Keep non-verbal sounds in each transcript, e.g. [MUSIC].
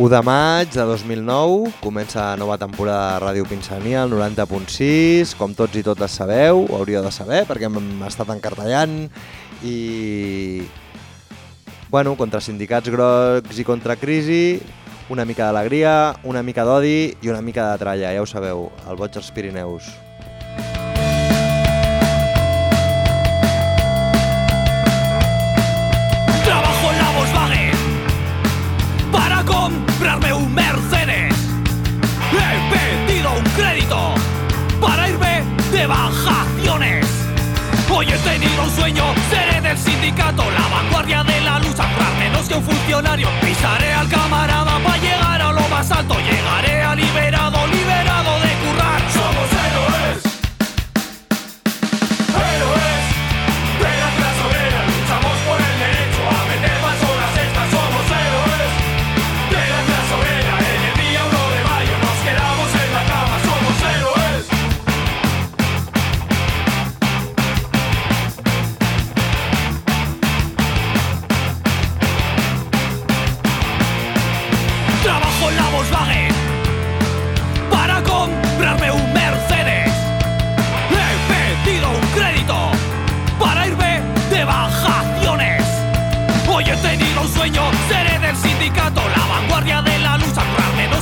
1 de maig de 2009 comença la nova temporada de Ràdio Pinsania, el 90.6, com tots i totes sabeu, ho hauríeu de saber perquè hem estat encartellant i... Bueno, contra sindicats grocs i contra crisi, una mica d'alegria, una mica d'odi i una mica de tralla, ja ho sabeu, el boig als Pirineus. Hoy he tenido un sueño, seré del sindicato, la vanguardia de la lucha, menos que un funcionario. Pisaré al camarada para llegar a lo más alto, llegaré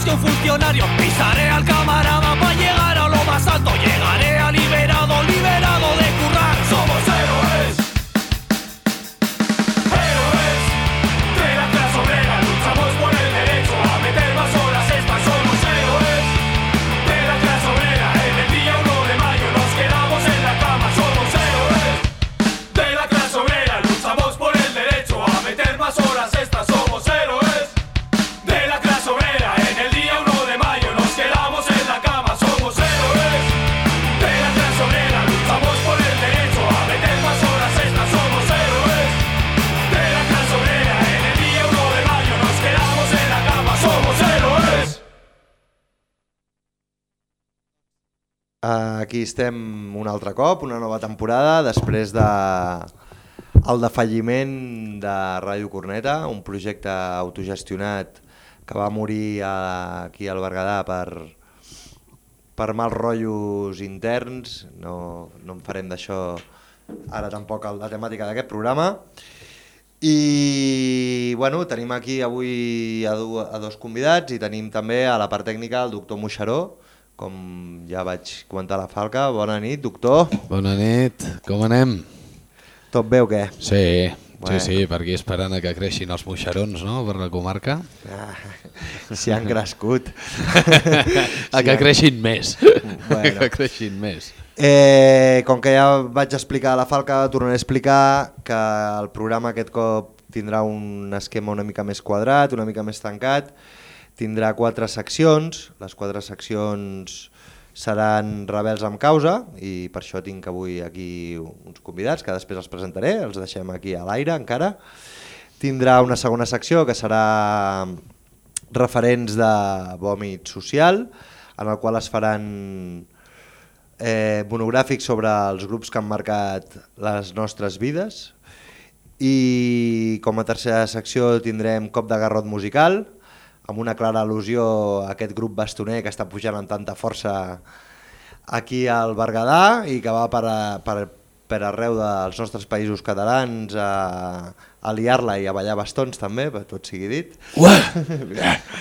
que un funcionario. Pisaré al camarada para llegar a lo más alto, llegaré Aquí estem un altre cop, una nova temporada, després de el defalliment de Ràdio Corneta, un projecte autogestionat que va morir a- aquí al Berguedà per, per mals rotllos interns, no, no en farem d'això ara tampoc la temàtica d'aquest programa. I bueno, tenim aquí avui a, du a dos convidats i tenim també a la part tècnica el doctor Moixaró, com ja vaig comentar a la Falca. Bona nit, doctor. Bona nit, com anem? Tot bé o què? Sí, Bueno. sí, sí, per aquí esperant a que creixin els moixerons, no?, per la comarca. Ah, si han crescut. [LAUGHS] a que creixin més. Bueno. [LAUGHS] Que creixin més. Eh, com que ja vaig explicar a la Falca, tornaré a explicar que el programa aquest cop tindrà un esquema una mica més quadrat, una mica més tancat, tindrà quatre seccions, les quatre seccions seran rebels amb causa i per això tinc avui aquí uns convidats que després els presentaré, els deixem aquí a l'aire encara. Tindrà una segona secció que serà referents de vòmit social, en el qual es faran eh, monogràfic sobre els grups que han marcat les nostres vides i com a tercera secció tindrem cop de garrot musical amb una clara al·lusió a aquest grup bastoner que està pujant amb tanta força aquí al Berguedà i que va per, a, per, per arreu dels nostres països catalans a, a liar-la i a ballar bastons també, per tot sigui dit.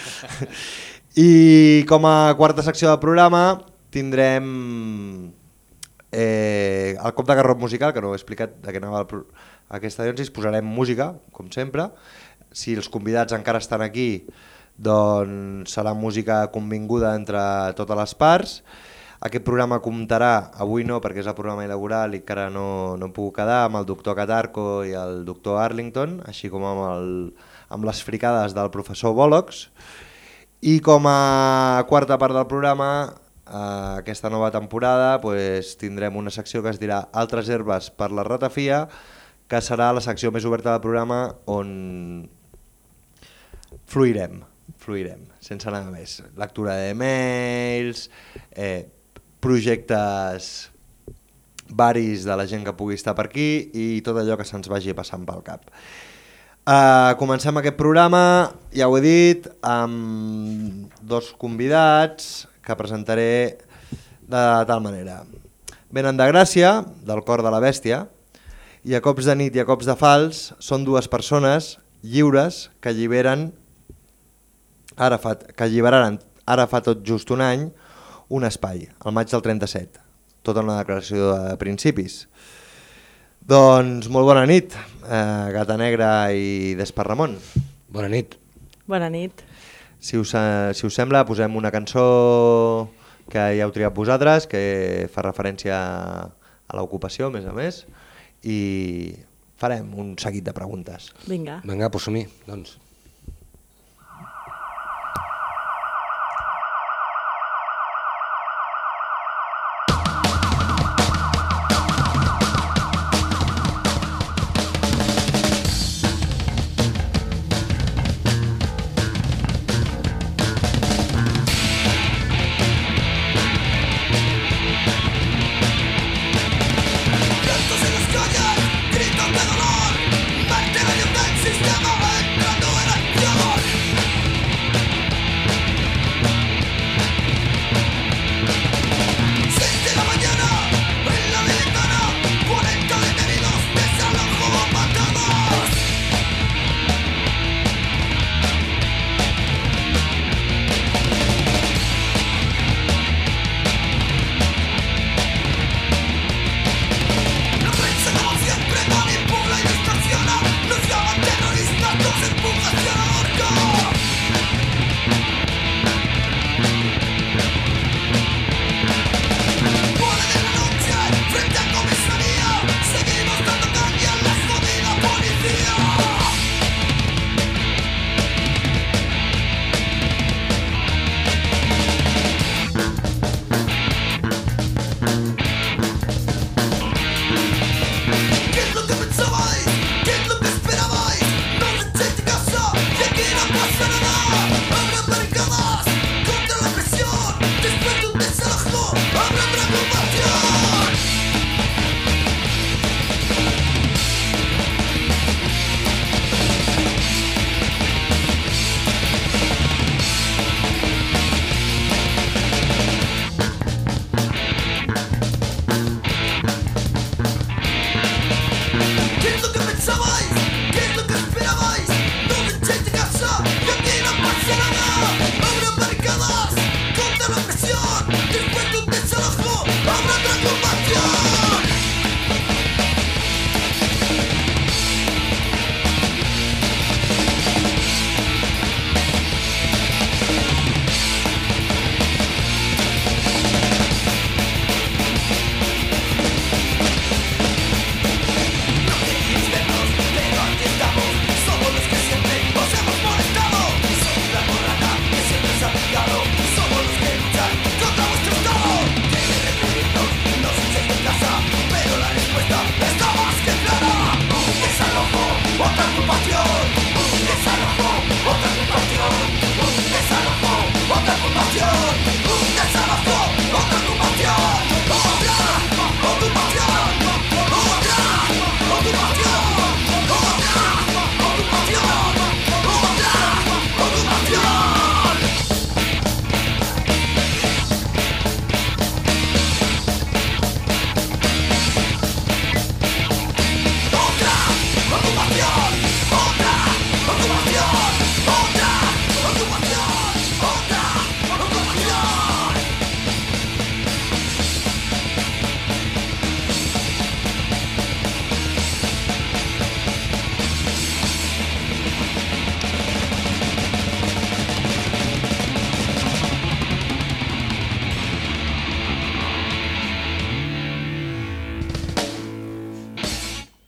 [LAUGHS] I com a quarta secció del programa tindrem eh, el cop de garrot musical, que no ho he explicat de què anava el aquesta diònsis, posarem música, com sempre. Si els convidats encara estan aquí, doncs serà música convinguda entre totes les parts. Aquest programa comptarà, avui no perquè és el programa inaugural i encara no, no em puc quedar, amb el doctor Catarco i el doctor Arlington, així com amb, el, amb les fricades del professor Bòlox. I com a quarta part del programa, eh, aquesta nova temporada, pues, tindrem una secció que es dirà Altres herbes per la ratafia, que serà la secció més oberta del programa on fluirem, fluirem, sense anar més. Lectura de mails, eh, projectes varis de la gent que pugui estar per aquí i tot allò que se'ns vagi passant pel cap. Uh, comencem aquest programa, ja ho he dit, amb dos convidats que presentaré de tal manera. Venen de Gràcia, del cor de la bèstia, i a cops de nit i a cops de fals són dues persones lliures que alliberen ara fa, que alliberaren ara fa tot just un any un espai, al maig del 37. Tota una declaració de principis. Doncs molt bona nit, eh, Gata Negra i Desparramon. Bona nit. Bona nit. Si us, eh, si us sembla, posem una cançó que ja heu triat vosaltres, que fa referència a l'ocupació, a més a més, i farem un seguit de preguntes. Vinga. Vinga, pues som-hi, doncs.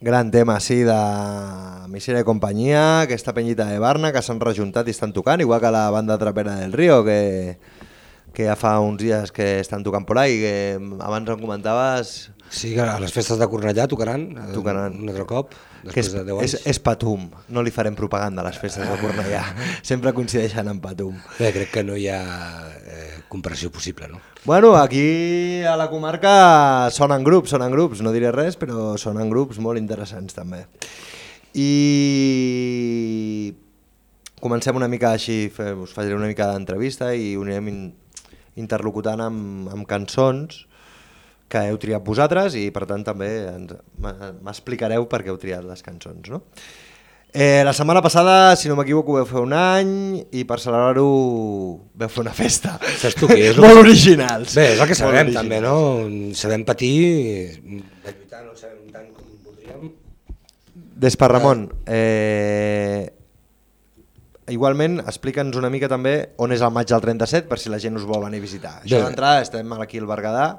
Gran tema, sí, de Misera i companyia, aquesta penyita de Barna que s'han rejuntat i estan tocant, igual que la banda trapera del Río, que, que ja fa uns dies que estan tocant por ahí, que abans em comentaves Sí, a les festes de Cornellà tocaran, eh, Tocaran. un altre cop, que és, de 10 és, és Patum, no li farem propaganda a les festes de Cornellà, [LAUGHS] sempre coincideixen amb Patum. Bé, crec que no hi ha eh, comparació possible, no? Bueno, aquí a la comarca sonen grups, sonen grups, no diré res, però sonen grups molt interessants també. I comencem una mica així, us faré una mica d'entrevista i ho anirem in, interlocutant amb, amb cançons que heu triat vosaltres i per tant també m'explicareu per què heu triat les cançons. No? Eh, la setmana passada, si no m'equivoco, veu fer un any i per celebrar-ho veu fer una festa. Saps tu què és? [LAUGHS] Molt originals. Bé, és el que sabem també, no? Sabem patir, de lluitar no sabem tant com voldríem. Despa Ramon, eh, igualment explica'ns una mica també on és el maig del 37 per si la gent us vol venir a visitar. Això d'entrada estem aquí al Berguedà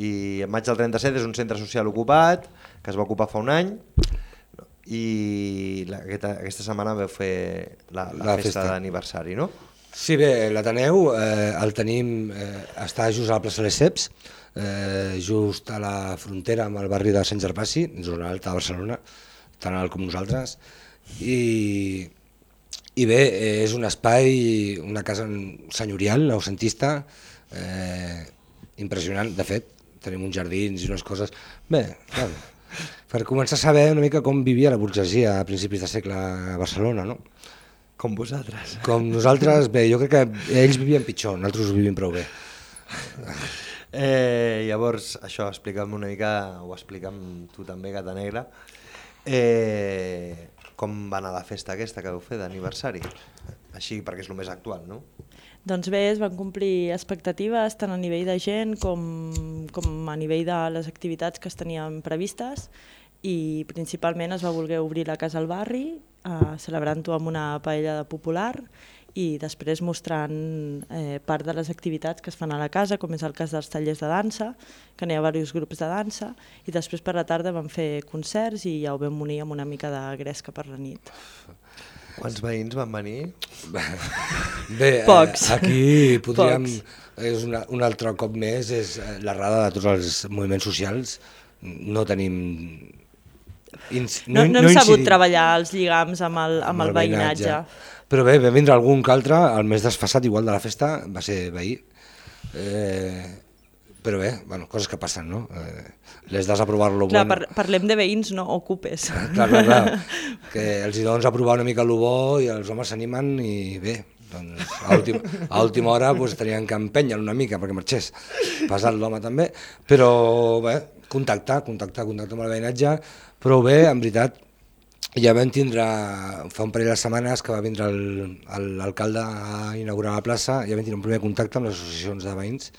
i el maig del 37 és un centre social ocupat que es va ocupar fa un any i la, aquesta, aquesta setmana veu fer la, la, La festa, festa. d'aniversari, no? Sí, bé, l'Ateneu eh, el tenim, eh, està just a la plaça Les Ceps, eh, just a la frontera amb el barri de Sant Gervasi, zona alta de Barcelona, tan alt com nosaltres, i, i bé, eh, és un espai, una casa senyorial, noucentista, eh, impressionant, de fet, tenim uns jardins i unes coses... Bé, clar, per començar a saber una mica com vivia la burgesia a principis de segle a Barcelona, no? Com vosaltres. Com nosaltres, bé, jo crec que ells vivien pitjor, nosaltres ho vivim prou bé. Eh, llavors, això, explica'm una mica, o explica'm tu també, Gata Negra, eh, com va anar la festa aquesta que vau fer d'aniversari? Així, perquè és el més actual, no? Doncs bé, es van complir expectatives tant a nivell de gent com, com a nivell de les activitats que es tenien previstes i principalment es va voler obrir la casa al barri, eh, celebrant-ho amb una paella de popular i després mostrant eh, part de les activitats que es fan a la casa, com és el cas dels tallers de dansa, que n'hi ha diversos grups de dansa, i després per la tarda vam fer concerts i ja ho vam unir amb una mica de gresca per la nit. Quants veïns van venir? Bé, Pocs. Eh, aquí podríem... Pocs. És una, un altre cop més, és eh, l'errada de tots els moviments socials. No tenim... Ins, No, no, hem sabut incidim treballar els lligams amb el, amb el veïnatge. Però bé, vam vindre algun que altre, el més desfassat igual de la festa va ser veí. Eh, però bé, bueno, coses que passen, no? Eh, les das a provar-lo Clar, bueno. par parlem de veïns, no ocupes. Clar, clar, clar. [LAUGHS] Que els hi dones a provar una mica el bo i els homes s'animen i bé, doncs a última, a última hora pues, tenien que empènyer una mica perquè marxés. Pesat l'home també, però bé, contactar, contactar, contactar amb el veïnatge, però bé, en veritat, ja vam tindre, fa un parell de setmanes que va vindre l'alcalde a inaugurar la plaça, ja vam tindre un primer contacte amb les associacions de veïns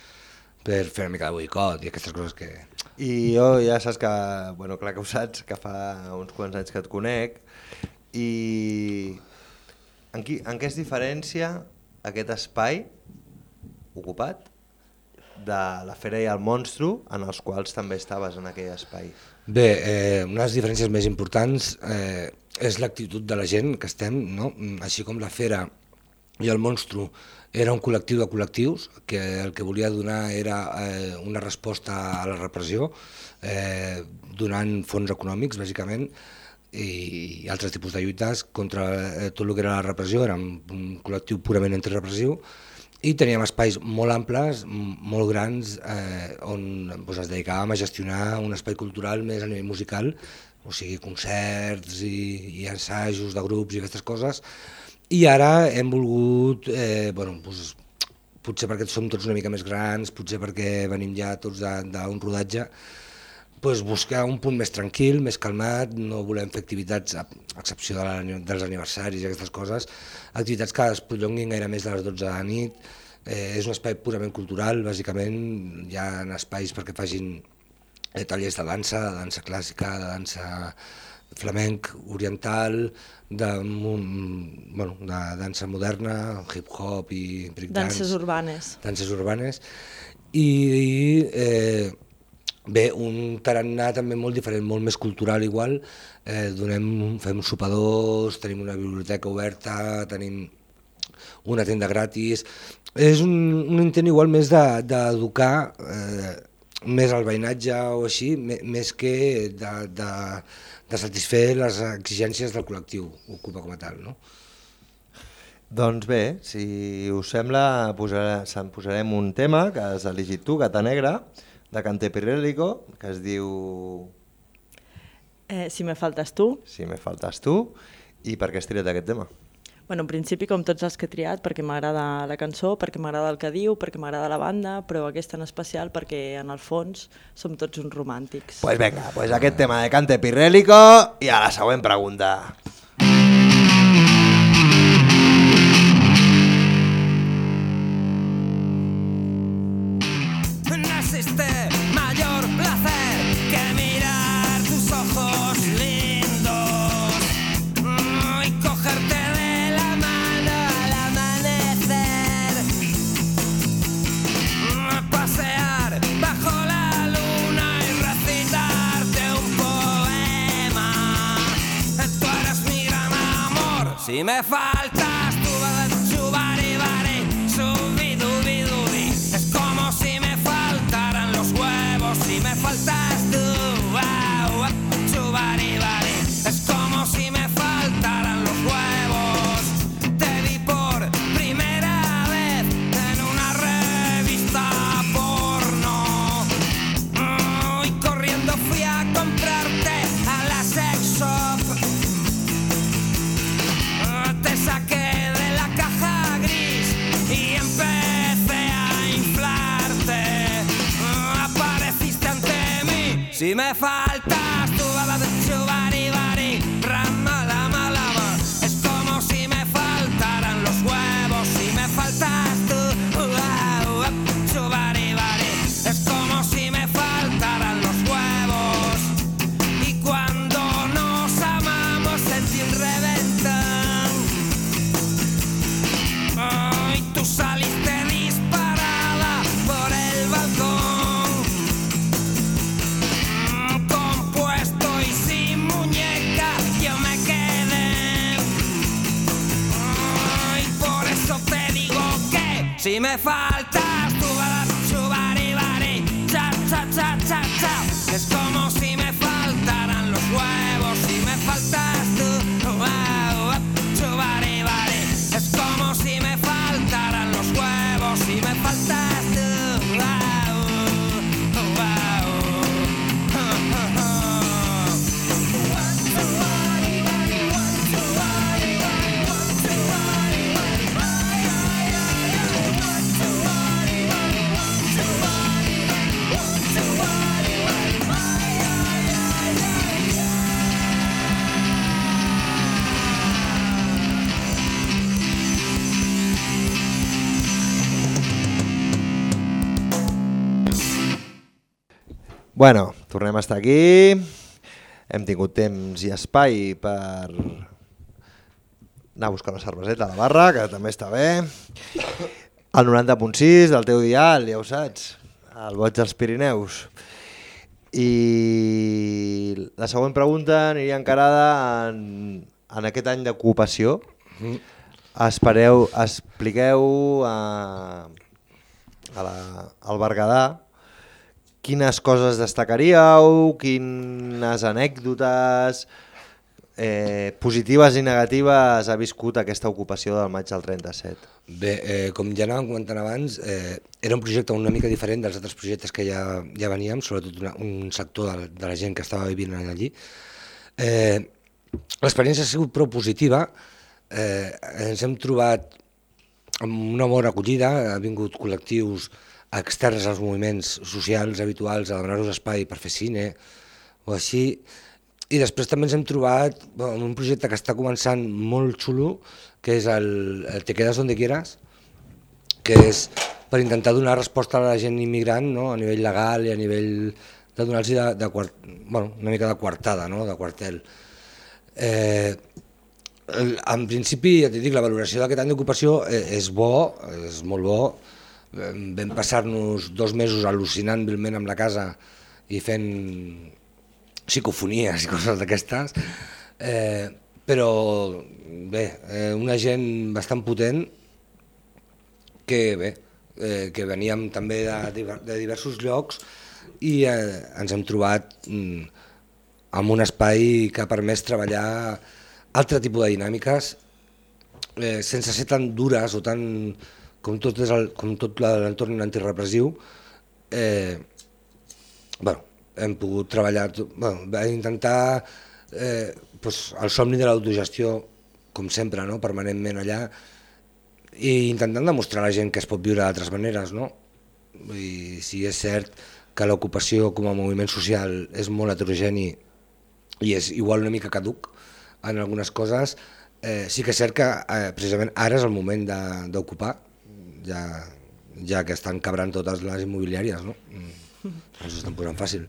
per fer una mica de boicot i aquestes coses que, I jo ja saps que, bueno, clar que ho saps, que fa uns quants anys que et conec, i en, qui, en què es diferencia aquest espai ocupat de la Fera i el Monstru, en els quals també estaves en aquell espai? Bé, eh, una de les diferències més importants eh, és l'actitud de la gent que estem, no? Així com la Fera i el Monstru era un col·lectiu de col·lectius que el que volia donar era eh, una resposta a la repressió, eh, donant fons econòmics, bàsicament, i, i altres tipus de lluites contra eh, tot el que era la repressió, era un, col·lectiu purament antirepressiu, i teníem espais molt amples, molt grans, eh, on doncs, es dedicàvem a gestionar un espai cultural més a nivell musical, o sigui, concerts i, i assajos de grups i aquestes coses, i ara hem volgut, eh, bueno, doncs, potser perquè som tots una mica més grans, potser perquè venim ja tots d'un rodatge, pues, buscar un punt més tranquil, més calmat, no volem fer activitats, a excepció de dels aniversaris i aquestes coses, activitats que es prolonguin gaire més de les 12 de la nit, eh, és un espai purament cultural, bàsicament, hi ha espais perquè facin eh, tallers de dansa, de dansa clàssica, de dansa flamenc, oriental, de, bueno, de dansa moderna, hip-hop i breakdance. Danses urbanes. danses urbanes. I eh, bé, un tarannà també molt diferent, molt més cultural igual, eh, donem, fem sopadors, tenim una biblioteca oberta, tenim una tenda gratis, és un, un intent igual més de- d'educar de, eh, més al veïnatge o així, més que de, de, de satisfer les exigències del col·lectiu Ocupa com a tal, no? Doncs bé, si us sembla, posarà, se'n posarem un tema que has elegit tu, Gata Negra, de Cante Pirellico, que es diu... Eh, si me faltes tu, Si me faltes tu, i per què has triat aquest tema? Bueno, en principi com tots els que he triat, perquè m'agrada la cançó, perquè m'agrada el que diu, perquè m'agrada la banda, però aquesta en especial perquè en el fons som tots uns romàntics. Pues venga, pues aquest tema de Cante Pirrélico i a la següent pregunta. Amor. Si me me faltas, me faltas Bueno, tornem a estar aquí. Hem tingut temps i espai per anar a buscar una cerveseta a la barra, que també està bé. El 90.6 del teu dial, ja ho saps, el boig dels Pirineus. I la següent pregunta aniria encarada en, en aquest any d'ocupació. Espereu, expliqueu a, a la, al Berguedà quines coses destacaríeu, quines anècdotes eh, positives i negatives ha viscut aquesta ocupació del maig del 37. Bé, eh, com ja anàvem comentant abans, eh, era un projecte una mica diferent dels altres projectes que ja, ja veníem, sobretot una, un sector de, de la gent que estava vivint allí. Eh, L'experiència ha sigut prou positiva, eh, ens hem trobat amb una bona acollida, ha vingut col·lectius externs als moviments socials habituals a demanar-nos espai per fer cine o així, i després també ens hem trobat amb un projecte que està començant molt xulo, que és el, el Te quedas donde quieras, que és per intentar donar resposta a la gent immigrant no? a nivell legal i a nivell de donar-los de, de quart, bueno, una mica de coartada, no? de quartel. Eh, en principi, ja dic, la valoració d'aquest any d'ocupació eh, és bo, és molt bo. Vam passar-nos dos mesos al·lucinantment amb la casa i fent psicofonies i [LAUGHS] coses d'aquestes, eh, però bé, eh, una gent bastant potent que bé, eh, que veníem també de, de diversos llocs i eh, ens hem trobat mm, amb un espai que ha permès treballar altre tipus de dinàmiques eh, sense ser tan dures o tan com tot, és el, com tot l'entorn antirepressiu eh, bueno, hem pogut treballar, bueno, va intentar eh, doncs, el somni de l'autogestió, com sempre, no? permanentment allà, i intentant demostrar a la gent que es pot viure d'altres maneres, no? Dir, si és cert que l'ocupació com a moviment social és molt heterogeni i és igual una mica caduc en algunes coses, eh, sí que és cert que eh, precisament ara és el moment d'ocupar, ja, ja que estan quebrant totes les immobiliàries, no? Mm, Ens ho estan posant fàcil.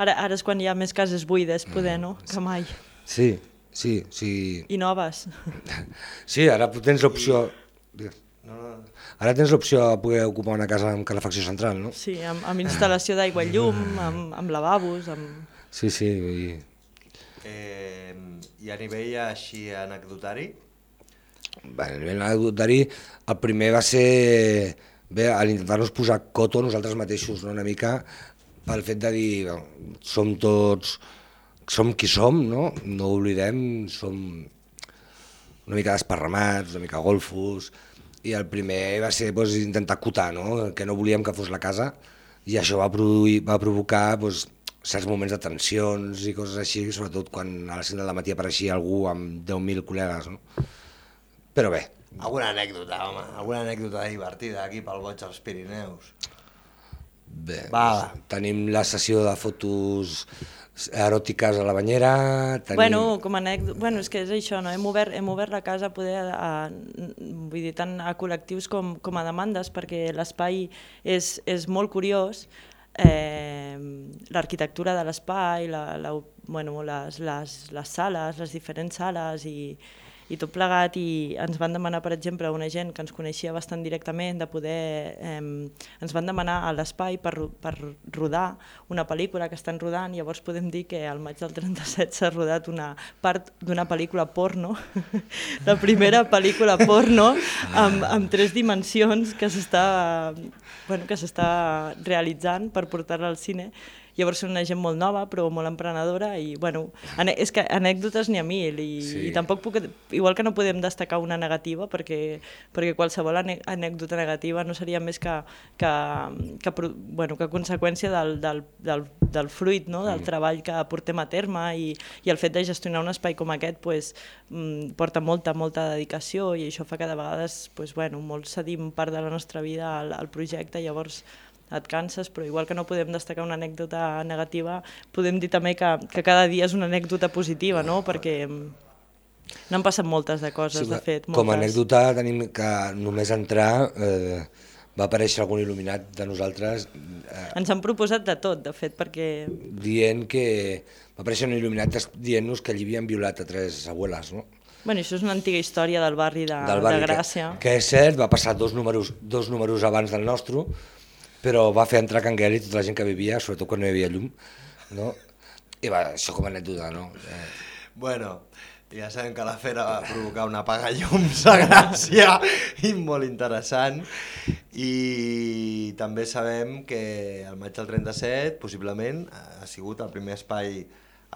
Ara, ara és quan hi ha més cases buides, poder, no? Que mai. Sí, sí, sí. I noves. [LAUGHS] Sí, ara tens l'opció... Ara tens l'opció de poder ocupar una casa amb calefacció central, no? Sí, amb, amb instal·lació d'aigua i llum, amb, amb lavabos, amb... Sí, sí, dir... Eh, I a nivell així anecdotari? Bé, a nivell anecdotari, el primer va ser bé, a l'intentar-nos posar coto nosaltres mateixos, no? una mica pel fet de dir, bueno, som tots, som qui som, no? no oblidem, som una mica desparramats, una mica golfos, i el primer va ser doncs, intentar acotar, no? que no volíem que fos la casa, i això va, produir, va provocar doncs, certs moments de tensions i coses així, sobretot quan a les 5 del matí apareixia algú amb 10.000 col·legues. No? Però bé, Alguna anècdota, home, alguna anècdota divertida aquí pel boig als Pirineus. bé Va. doncs, tenim la sessió de fotos eròtiques a la banyera, tenim... Bueno, com a anècdota, bueno, és que és això, no? hem, obert, hem obert la casa a poder a, a, vull dir, tant a col·lectius com, com a demandes, perquè l'espai és, és molt curiós, eh, l'arquitectura de l'espai, la, la, bueno, les, les, les sales, les diferents sales i, i tot plegat i ens van demanar, per exemple, una gent que ens coneixia bastant directament de poder... Eh, ens van demanar a l'espai per, per rodar una pel·lícula que estan rodant, llavors podem dir que al maig del 37 s'ha rodat una part d'una pel·lícula porno, [LAUGHS] la primera pel·lícula porno amb, amb tres dimensions que s'està bueno, que s'està realitzant per portar-la al cine Llavors són una gent molt nova, però molt emprenedora i, bueno, és que anècdotes n'hi ha mil i, Sí. i tampoc puc, igual que no podem destacar una negativa perquè, perquè qualsevol anècdota negativa no seria més que, que, que, bueno, que conseqüència del, del, del, del fruit, no? del treball que portem a terme i, i el fet de gestionar un espai com aquest pues, mm, porta molta, molta dedicació i això fa que de vegades pues, bueno, molts cedim part de la nostra vida al, al projecte, llavors et canses, però igual que no podem destacar una anècdota negativa, podem dir també que, que cada dia és una anècdota positiva, no? Perquè mm, no han passat moltes de coses, de fet. Moltes. Com a anècdota tenim que només entrar eh, va aparèixer algun il·luminat de nosaltres eh, Ens han proposat de tot, de fet, perquè... dient que va aparèixer un il·luminat dient-nos que allí havien violat a tres abueles, no? Bueno, això és una antiga història del barri de, del barri, de Gràcia. Que, que és cert, va passar dos números, dos números abans del nostre, però va fer entrar Canguel i tota la gent que vivia, sobretot quan no hi havia llum, no? I va, això com a anècdota, no? Eh, Bueno, ja sabem que la fera va provocar una apaga llums a Gràcia i molt interessant i també sabem que el maig del 37 possiblement ha sigut el primer espai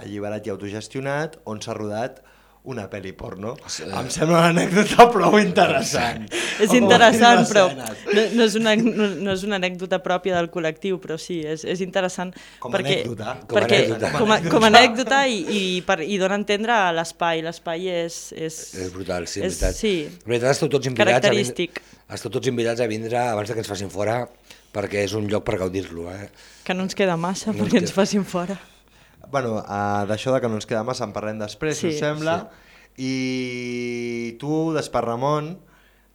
alliberat i autogestionat on s'ha rodat una pel·li porno. Em sembla una anècdota [LAUGHS] prou interessant. És interessant, però no, no, és una, no, no és una anècdota pròpia del col·lectiu, però sí, és, és interessant. Com a perquè, anècdota. Com a perquè, anècdota. Com a, com a anècdota i, i, per, i dona a entendre l'espai. L'espai és, és... és brutal, sí, és, veritat. Sí, En veritat esteu tots invitats a característic. vindre, esteu tots invitats a vindre abans que ens facin fora perquè és un lloc per gaudir-lo, eh? que no ens queda massa No ens perquè ens queda. facin fora. Bueno, uh, d'això de que no ens queda massa en parlem després, si Sí, us sembla. I tu, d'Esparramon,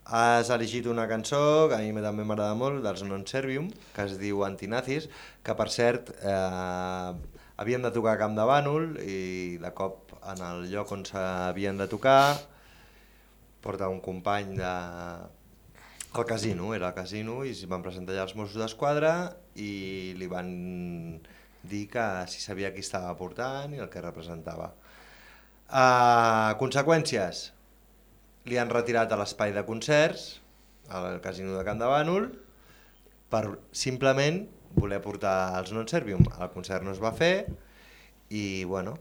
has elegit una cançó que a mi també m'agrada molt, dels Non Servium, que es diu Antinazis, que per cert eh, havien de tocar a Camp de Bànol i de cop en el lloc on s'havien de tocar porta un company de... al casino, era al casino, i s'hi van presentar allà els Mossos d'Esquadra i li van dir que si sabia qui estava portant i el que representava. Uh, conseqüències, li han retirat a l'espai de concerts, al casino de Can de Bànol, per simplement voler portar els Non Servium. El concert no es va fer i, bueno,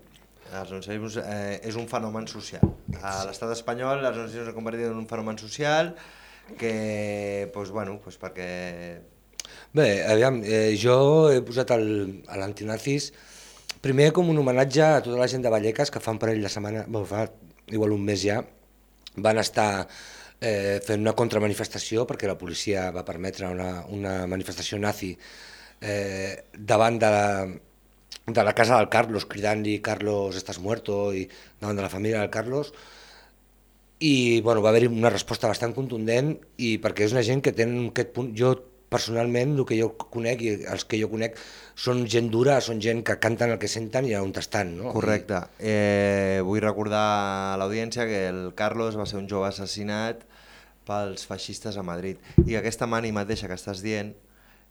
els Non Servium eh, és un fenomen social. A l'estat espanyol els Non Servium s'han convertit en un fenomen social que, pues, bueno, pues perquè Bé, aviam, eh, jo he posat el- a l'antinazis primer com un homenatge a tota la gent de Vallecas que fa un parell de setmana, bueno, fa igual un mes ja, van estar eh, fent una contramanifestació perquè la policia va permetre una, una manifestació nazi eh, davant de la, de la casa del Carlos, cridant-li Carlos, estàs muerto, i davant de la família del Carlos, i bueno, va haver-hi una resposta bastant contundent i perquè és una gent que tenen aquest punt, jo personalment el que jo conec i els que jo conec són gent dura, són gent que canten el que senten i on estan, no? Correcte. Eh, vull recordar a l'audiència que el Carlos va ser un jove assassinat pels feixistes a Madrid i que aquesta mani mateixa que estàs dient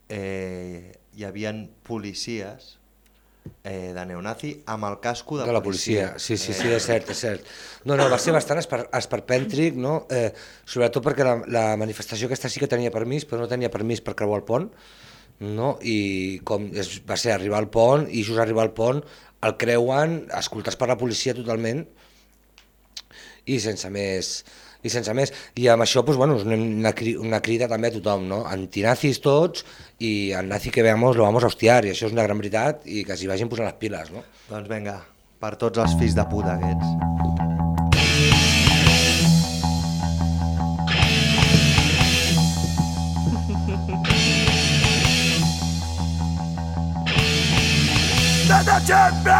eh, hi havien policies eh, de neonazi amb el casco de, de la policia. Sí, sí, sí, Eh, és cert, és cert. No, no, va ser bastant esper esperpèntric, no? Eh, sobretot perquè la, la manifestació aquesta sí que tenia permís, però no tenia permís per creuar el pont, no? I com es, va ser arribar al pont, i just arribar al pont el creuen, escoltats per la policia totalment, i sense més i sense més. I amb això, doncs, bueno, és una, una cri- una crida també a tothom, no? Antinazis tots, i el nazi que veamos lo vamos a hostiar, i això és una gran veritat, i que s'hi vagin posant les piles, no? Doncs vinga, per tots els fills de puta aquests. Desde siempre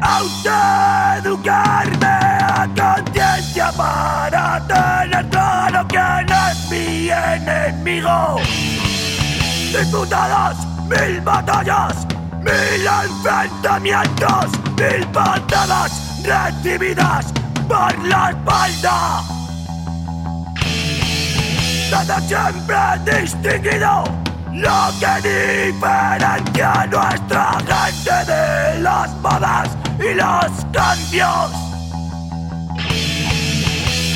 he intentado autoeducarme a conciencia para tener claro quién es mi enemigo. Disputadas mil batallas, mil enfrentamientos, mil patadas recibidas por la espalda. Desde siempre distinguido lo que diferencia a nuestra gente de las modas y los cambios.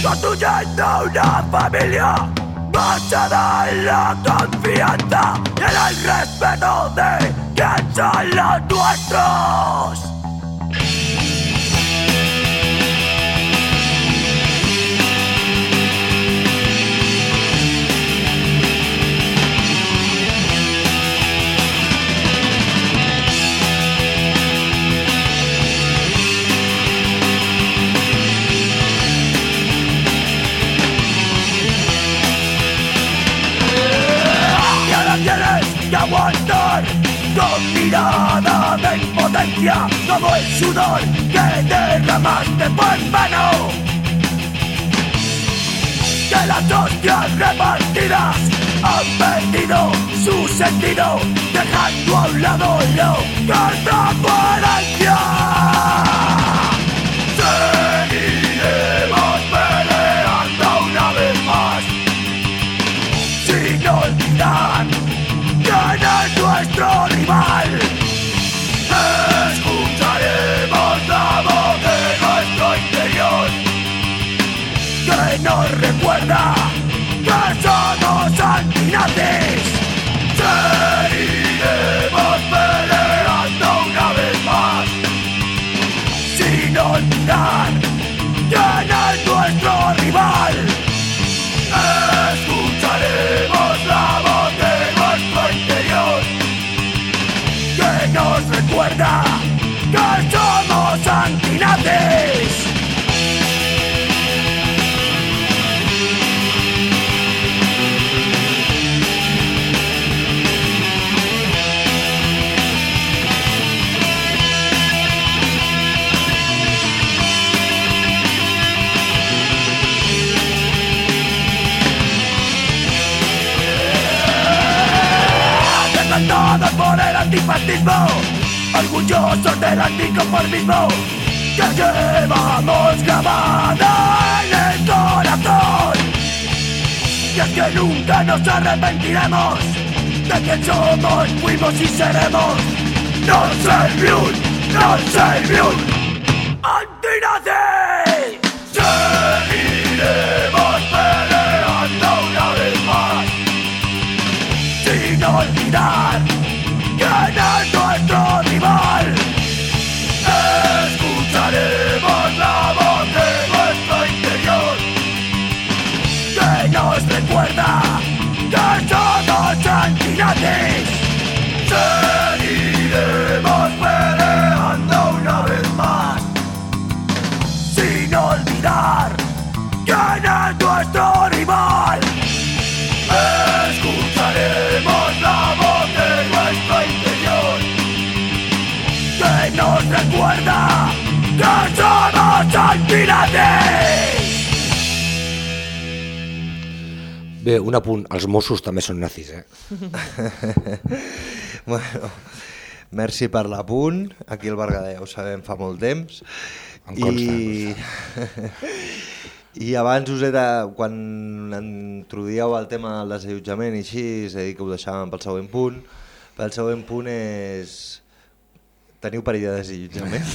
Construyendo una familia basada en la confianza y en el respeto de quien son los nuestros. Que aguantar con mirada de impotencia como el sudor que derramaste por en vano. Que las hostias repartidas han perdido su sentido, dejando a un lado lo que orgullosos del anticonformismo que llevamos grabada en el corazón. Y es que nunca nos arrepentiremos de que somos, fuimos y seremos. No serviun, no serviun, antinazi. Seguiremos peleando una vez más sin olvidar Bé, un apunt, els Mossos també són nazis, eh? [LAUGHS] bueno, merci per l'apunt. Aquí al Berguedà ja ho sabem fa molt temps. Em consta, I... [LAUGHS] I abans us he de... Quan introduíeu el tema del desallotjament i així, us he dit que ho deixàvem pel següent punt. Pel següent punt és... Teniu perill de desallotjament?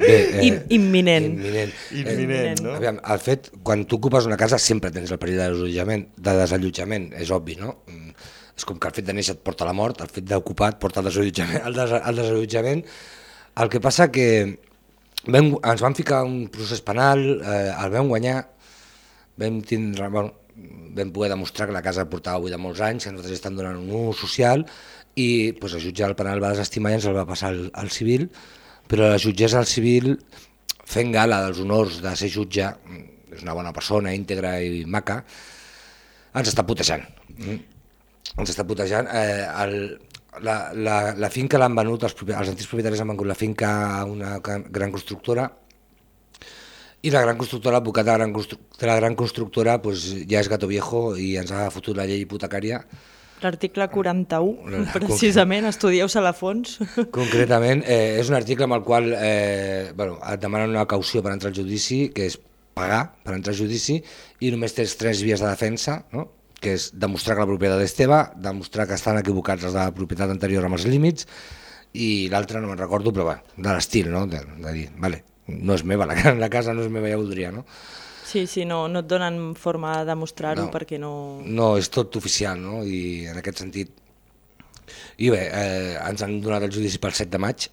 Bé, Im- imminent. Imminent. Imminent, no? Aviam, el fet, quan tu ocupes una casa sempre tens el perill de desallotjament, de desallotjament és obvi, no? Mm, És com que el fet de néixer et porta a la mort, el fet d'ocupar et porta al desallotjament. Al, des, al desallotjament. El que passa que vam, ens van ficar un procés penal, eh, el vam guanyar, vam, tindre, bueno, vam poder demostrar que la casa portava buida molts anys, que nosaltres estem donant un ús social, i pues, el jutge del penal va desestimar i ens el va passar al, al civil, però la jutgessa del civil, fent gala dels honors de ser jutge, és una bona persona, íntegra i maca, ens està putejant. Mm. Ens està putejant. Eh, el, la, la, la finca l'han venut, els, els antics propietaris han venut la finca a una gran constructora i la gran constructora, l'advocat de, la gran de la gran constructora pues, ja és gato viejo i ens ha fotut la llei hipotecària L'article 41, La- precisament, estudieu-se a fons. Concretament, eh, és un article amb el qual eh, bueno, et demanen una caució per entrar al judici, que és pagar per entrar al judici, i només tens tres vies de defensa, no? que és demostrar que la propietat és teva, demostrar que estan equivocats els de la propietat anterior amb els límits, i l'altre no me'n recordo, però va, de l'estil, no? de, de dir, vale, no és meva, la, la casa no és meva, ja voldria, no? Sí, sí, no, no et donen forma de demostrar-ho No. perquè no... No, és tot oficial, no? I en aquest sentit... I bé, eh, ens han donat el judici pel 7 de maig,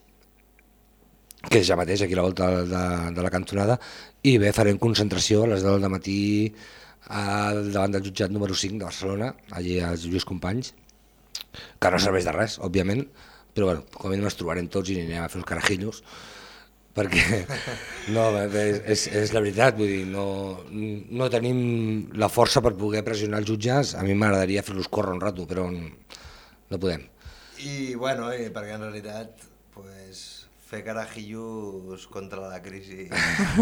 que és ja mateix, aquí a la volta de, de la cantonada, i bé, farem concentració a les 10 del matí al davant del jutjat número 5 de Barcelona, allí als Lluís Companys, que no serveix de res, òbviament, però bueno, com a mínim ens trobarem tots i anirem a fer els carajillos, perquè [LAUGHS] no, bé, és, és la veritat, vull dir, no, no tenim la força per poder pressionar els jutges, a mi m'agradaria fer-los córrer un rato, però no podem. I bueno, i perquè en realitat pues, fer carajillos contra la crisi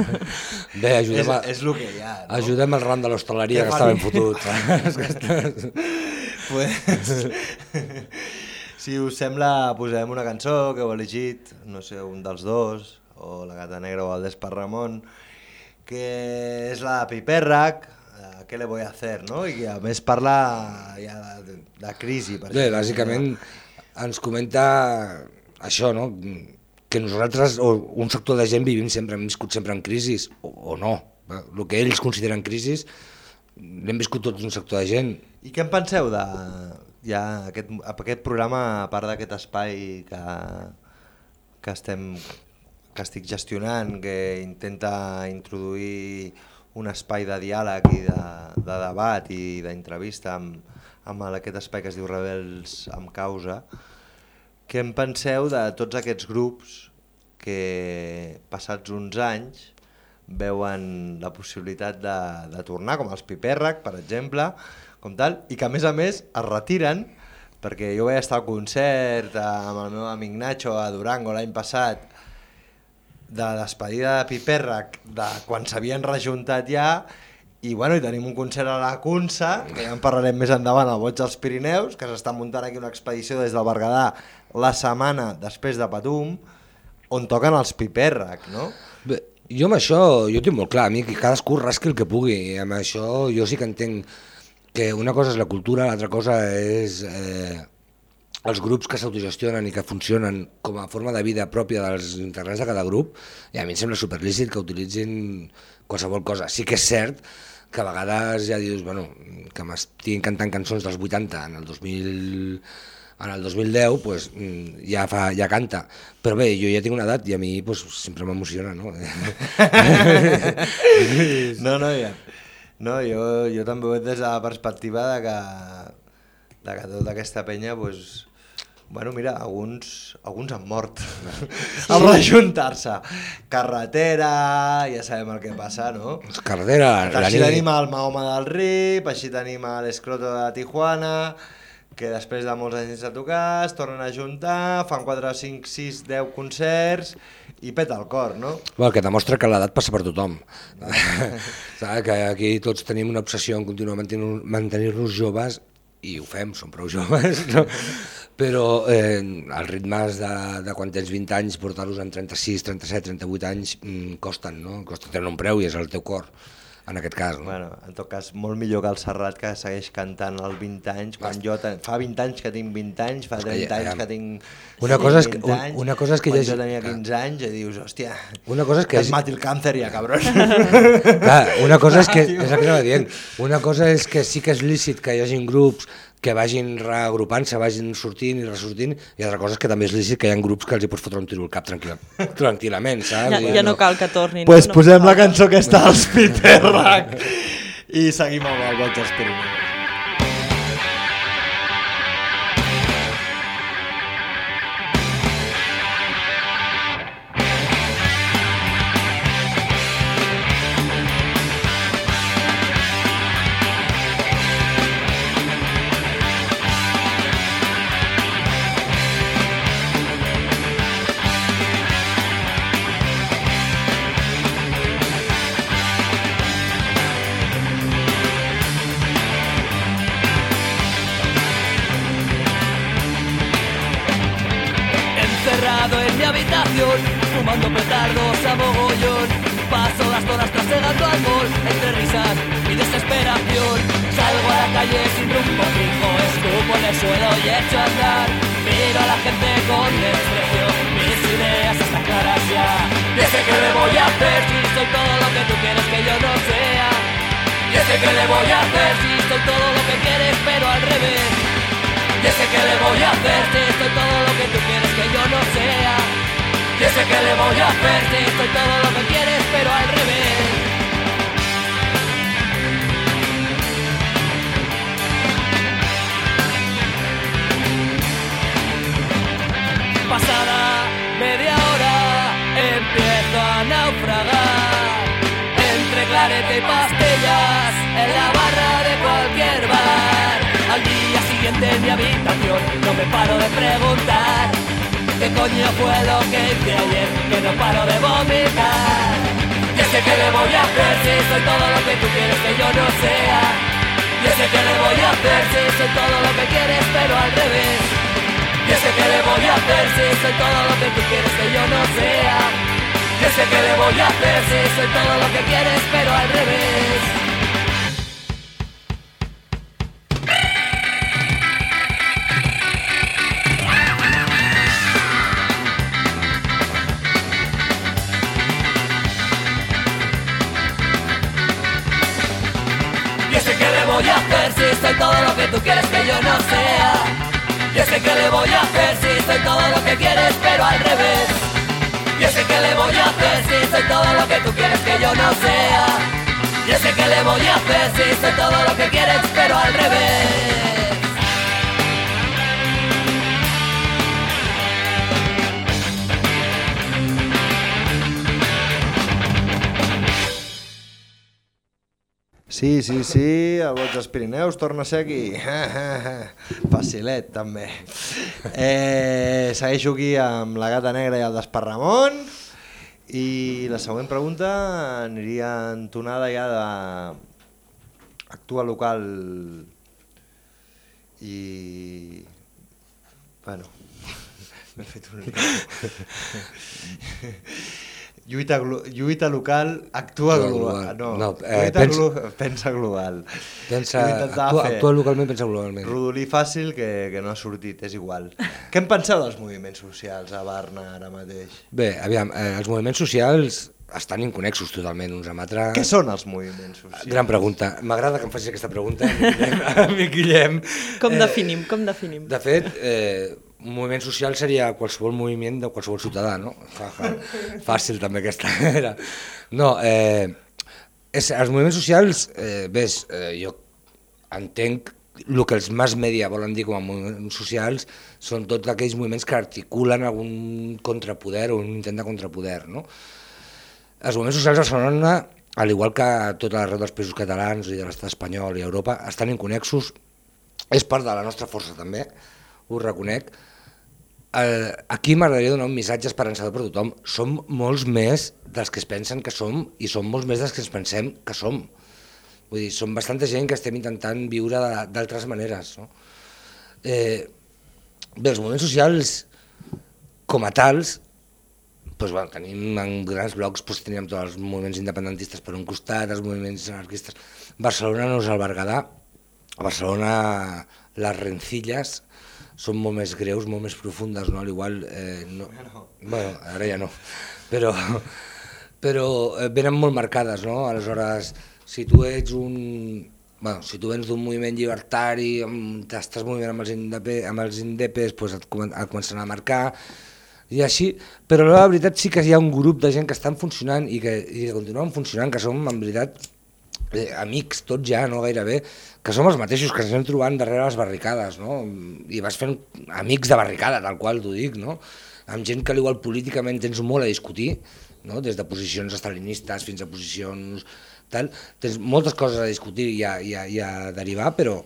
[LAUGHS] Bé, ajudem, és, a, és el que hi ha. No? ajudem el ram de l'hostaleria Que està ben fotut. [LAUGHS] Pues, si us sembla, posarem una cançó que heu elegit, no sé, un dels dos, o la Gata Negra o el Desparramón, que és la Piperrac, eh, què le voy a hacer, no? I a més parla ja de, de crisi. Per Bé, bàsicament ens comenta això, no? que nosaltres, o un sector de gent vivim sempre, hem viscut sempre en crisis, o, o no. El que ells consideren crisis, l'hem viscut tots un sector de gent. I què en penseu de ja aquest, aquest programa, a part d'aquest espai que, que estem que estic gestionant, que intenta introduir un espai de diàleg i de, de debat i d'entrevista amb, amb aquest espai que es diu Rebels amb causa, què en penseu de tots aquests grups que passats uns anys veuen la possibilitat de, de tornar, com els Piperrac, per exemple, com tal, i que a més a més es retiren, perquè jo vaig estar al concert amb el meu amic Nacho a Durango l'any passat, de despedida de Piperrac, de quan s'havien rejuntat ja, i bueno, i tenim un concert a la Cunsa, que ja en parlarem més endavant, al Boig dels Pirineus, que s'està muntant aquí una expedició des del Berguedà la setmana després de Patum, on toquen els Piperrac, no? Bé, jo amb això, jo tinc molt clar, a mi que cadascú rasqui el que pugui, amb això jo sí que entenc que una cosa és la cultura, l'altra cosa és eh, els grups que s'autogestionen i que funcionen com a forma de vida pròpia dels integrants de cada grup, i a mi em sembla superlícit que utilitzin qualsevol cosa. Sí que és cert que a vegades ja dius, bueno, que m'estiguin cantant cançons dels 80 en el 2000 en el 2010 pues, mm, ja, fa, ja canta, però bé, jo ja tinc una edat i a mi pues, sempre m'emociona, no? [LAUGHS] No, no, ja. No, jo, jo també ho veig des de la perspectiva de que, de que tota aquesta penya, pues, bueno, mira, alguns, alguns han mort sí. al rejuntar-se. Carretera, ja sabem el que passa, no? Carretera, la Així nit... tenim el Mahoma del Rip, així tenim l'escroto de Tijuana, que després de molts anys sense tocar es tornen a juntar, fan 4, 5, 6, 10 concerts i peta el cor, no? Bueno, que demostra que l'edat passa per tothom. [LAUGHS] Que aquí tots tenim una obsessió en continuar mantenir- mantenir-nos joves i ho fem, som prou joves, no? Però eh, els ritmes de, de quan tens 20 anys, portar-los en 36, 37, 38 anys, mm, costen, no? Costa tenir un preu i és el teu cor, en aquest cas. No? Bueno, en tot cas, molt millor que el Serrat que segueix cantant als 20 anys, quan jo ten... fa 20 anys que tinc 20 anys, fa És que 30 ja- anys que tinc Una cosa és 20 que- un- anys, una cosa és que quan hi hagi- jo tenia 15 anys i dius, hòstia, Una cosa és que que hagi- es mati el càncer ja, cabrón. Clar, una cosa és que, és el que anava dient, una cosa és que sí que és lícit que hi hagin grups que vagin reagrupant-se, vagin sortint i ressortint, i altra cosa és que també és lícit que hi ha grups que els hi pots fotre un tiro al cap tranquil, [LAUGHS] tranquil·lament, saps? Ja, ja no cal que tornin. pues no? posem la cançó que està als [LAUGHS] Peter Rack i seguim amb el Boig dels Pirineus. Torna a ser aquí. Facilet, també. Eh, segueixo aquí amb la gata negra i el desparramon. I la següent pregunta aniria entonada ja de actua local i... Bueno, [LAUGHS] m'he fet un... Lluita, lluita local, actua global. global. No, No, eh, lluita pensa- glo- pensa global. Pensa, actua, fer actua localment, pensa globalment. Rodolí fàcil que, que no ha sortit, és igual. [LAUGHS] Què en penseu dels moviments socials a Barna ara mateix? Bé, aviam, eh, els moviments socials estan inconexos totalment uns amb altres. Què són els moviments socials? Gran pregunta. M'agrada que em facis aquesta pregunta, amic [LAUGHS] Guillem. Com Eh, definim, com definim? De fet, eh, un moviment social seria qualsevol moviment de qualsevol ciutadà, no? [LAUGHS] Fàcil també aquesta era. No, eh, és, els moviments socials, eh, ves, eh, jo entenc el que els mass media volen dir com a moviments socials són tots aquells moviments que articulen algun contrapoder o un intent de contrapoder, no? Els moviments socials a Barcelona, al igual que a tota l'arreu dels països catalans i de l'estat espanyol i Europa, estan inconexos és part de la nostra força també, ho reconec. Eh, aquí m'agradaria donar un missatge esperançador per tothom. Som molts més dels que es pensen que som i som molts més dels que ens pensem que som. Vull dir, som bastanta gent que estem intentant viure d'altres maneres. No? Eh, bé, els moviments socials com a tals doncs, bueno, tenim en grans blocs doncs, teníem tots els moviments independentistes per un costat, els moviments anarquistes. Barcelona no és el Berguedà, a Barcelona les rencilles són molt més greus, molt més profundes, no? Al igual, eh, no... Bueno, ara ja no, però, però eh, venen molt marcades, no? Aleshores, si tu ets un... Bueno, si tu vens d'un moviment llibertari, t'estàs movent amb els, indepe, amb els indepes, doncs et, comen- et començaran a marcar, i així, però la veritat sí que hi ha un grup de gent que estan funcionant i que, i que continuen funcionant, que som en veritat eh, amics, tots ja, no gairebé, que som els mateixos que ens anem trobant darrere les barricades, no? I vas fent amics de barricada, tal qual t'ho dic, no? Amb gent que igual políticament tens molt a discutir, no? Des de posicions estalinistes fins a posicions tal, tens moltes coses a discutir i a, i a, i a derivar, però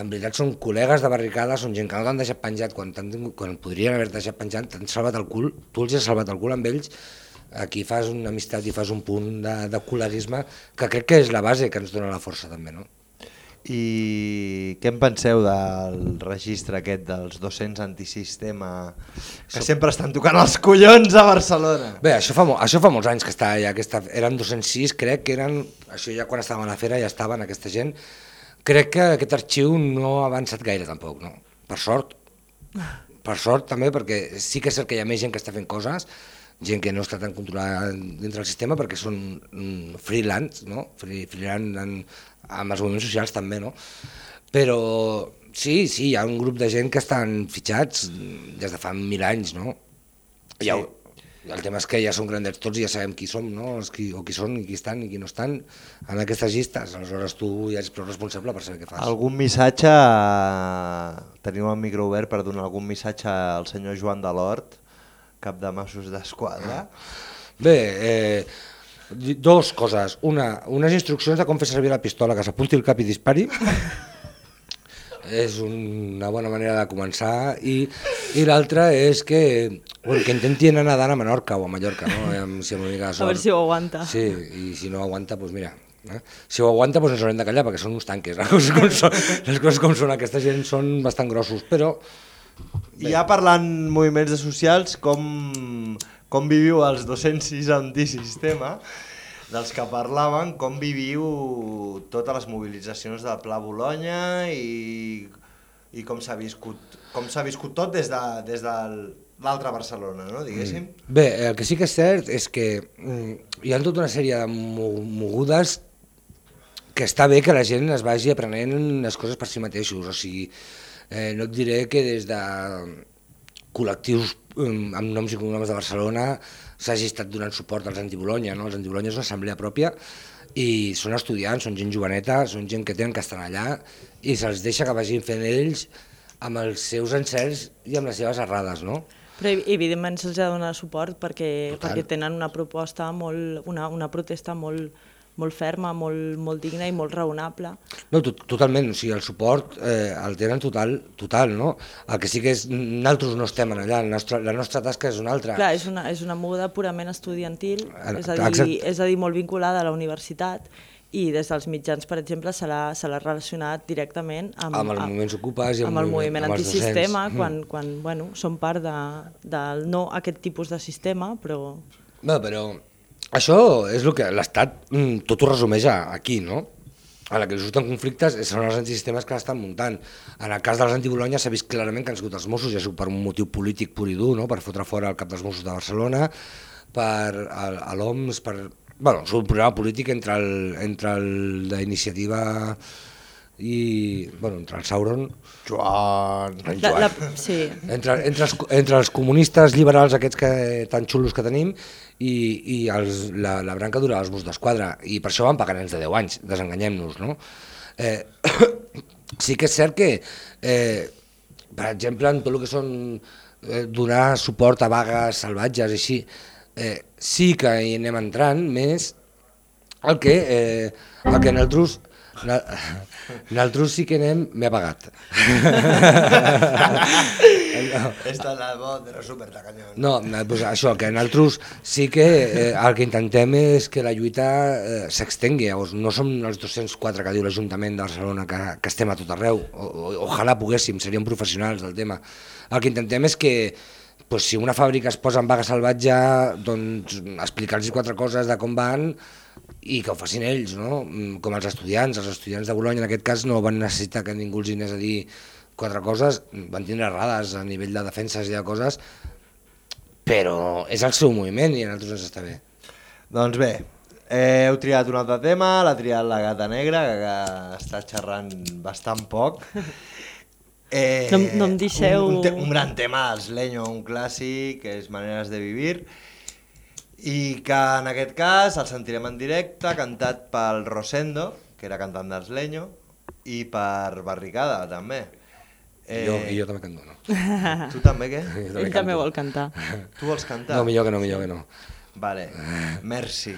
en veritat són col·legues de barricada, són gent que no t'han deixat penjat quan, quan podrien haver deixat penjat, t'han salvat el cul, tu els has salvat el cul amb ells, aquí fas una amistat i fas un punt de, de col·leguisme que crec que és la base que ens dona la força també, no? I què en penseu del registre aquest dels 200 antisistema que sempre estan tocant els collons a Barcelona? Bé, això fa, això fa molts anys que està ja, aquesta, eren 206, crec que eren, això ja quan estàvem a la fera ja estaven aquesta gent, crec que aquest arxiu no ha avançat gaire tampoc, no? Per sort, per sort també, perquè sí que és cert que hi ha més gent que està fent coses, gent que no està tan controlada dintre del sistema perquè són mm, freelance, no? Free, freelance en, amb els moviments socials també, no? Però sí, sí, hi ha un grup de gent que estan fitxats des de fa mil anys, no? Sí. Ja, el tema és que ja som grandets tots i ja sabem qui som, no? Els qui, o qui són, i qui estan i qui no estan en aquestes llistes. Aleshores tu ja ets prou responsable per saber què fas. Algun missatge, teniu el micro obert per donar algun missatge al senyor Joan de l'Hort, cap de Mossos d'Esquadra? Bé, eh, dos coses. Una, unes instruccions de com fer servir la pistola, que s'apunti el cap i dispari. és una bona manera de començar i, i l'altra és que, bueno, que intenti anar nedant a Menorca o a Mallorca, no? Amb, si amb una mica de A veure si ho aguanta. Sí, i si no aguanta, doncs mira, eh? si ho aguanta doncs ens haurem de callar perquè són uns tanques, les coses com són, les coses com són aquesta gent són bastant grossos, però I ja parlant moviments de socials, com, com viviu els 206 antisistema, dels que parlaven, com viviu totes les mobilitzacions del Pla Bologna i, i com s'ha viscut, com s'ha viscut tot des de, des de l'altra Barcelona, no, diguéssim? Bé, el que sí que és cert és que mm, hi ha tota una sèrie de mo- mogudes que està bé que la gent es vagi aprenent les coses per si mateixos, o sigui, eh, no et diré que des de col·lectius amb noms i cognoms de Barcelona s'hagi estat donant suport als Antibologna, no? Els Antibologna és una assemblea pròpia i són estudiants, són gent joveneta, són gent que tenen que estar allà i se'ls deixa que vagin fent ells amb els seus encerts i amb les seves errades, no? Però ev- evidentment se'ls ha de donar suport perquè, Total. perquè tenen una proposta molt, una, una protesta molt, molt ferma, molt, molt digna i molt raonable. No, tot, totalment, o sigui, el suport eh, el tenen total, total, no? El que sí que és, nosaltres no estem allà, la nostra, la nostra tasca és una altra. Clar, és una, és una moguda purament estudiantil, Ah, és a, dir, exacte. és a dir, molt vinculada a la universitat i des dels mitjans, per exemple, se l'ha relacionat directament amb, Amb els moviments ocupes i amb el moviment amb antisistema, docents. quan, quan bueno, són part de, del no aquest tipus de sistema, però No, però això és el que l'Estat mm, tot ho resumeix aquí, no? A la que surten conflictes són els antisistemes que l'estan muntant. En el cas dels antibologna s'ha vist clarament que han sigut els Mossos, ja sigut per un motiu polític pur i dur, no? per fotre fora el cap dels Mossos de Barcelona, per l'OMS, per... Bueno, és un programa polític entre el, entre el d'iniciativa i... Bueno, entre el Sauron, Joan... en la, Joan. la, sí, Entre, entre, els, entre els comunistes liberals aquests que, tan xulos que tenim i, i els, la, la branca dura dels Mossos d'Esquadra i per això van pagar nens de 10 anys, desenganyem-nos, no? Eh, [COUGHS] sí que és cert que, eh, per exemple, en tot el que són eh, donar suport a vagues salvatges i així, eh, sí que hi anem entrant més el que, eh, el que nosaltres Na- Nosaltres [LAUGHS] sí que anem, m'he pagat. [LAUGHS] Esta es la voz de los super tacaños. No, pues això, que nosaltres sí que eh, el que intentem és que la lluita eh, s'extengui. No som els 204 que diu l'Ajuntament de Barcelona que, que estem a tot arreu. O, o, ojalà poguéssim, seríem professionals del tema. El que intentem és que pues, si una fàbrica es posa en vaga salvatge, doncs explicar-los quatre coses de com van i que ho facin ells, no? Mm, com els estudiants. Els estudiants de Bologna en aquest cas no van necessitar que ningú els anés a dir quatre coses, van tindre errades a nivell de defenses i de coses, però és el seu moviment i a nosaltres ens està bé. Doncs bé, eh, heu triat un altre tema, l'ha triat la gata negra, que, està xerrant bastant poc. Eh, [LAUGHS] No no em deixeu- Un, un, un gran tema dels Leño, un clàssic, que és Maneres de Vivir, i que en aquest cas el sentirem en directe, cantat pel Rosendo, que era cantant dels Leño, i per Barricada, també. Eh... Jo, I jo també canto, no. [LAUGHS] Tu també, què? [LAUGHS] Jo Ell també vol cantar. [LAUGHS] Tu vols cantar? No, millor que no, millor que no. Vale, merci.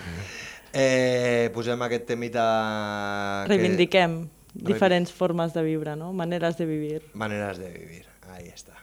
Eh, posem aquest temita... que- Reivindiquem diferents formes de viure, no? Maneres de vivir. Maneras de vivir, ahí está.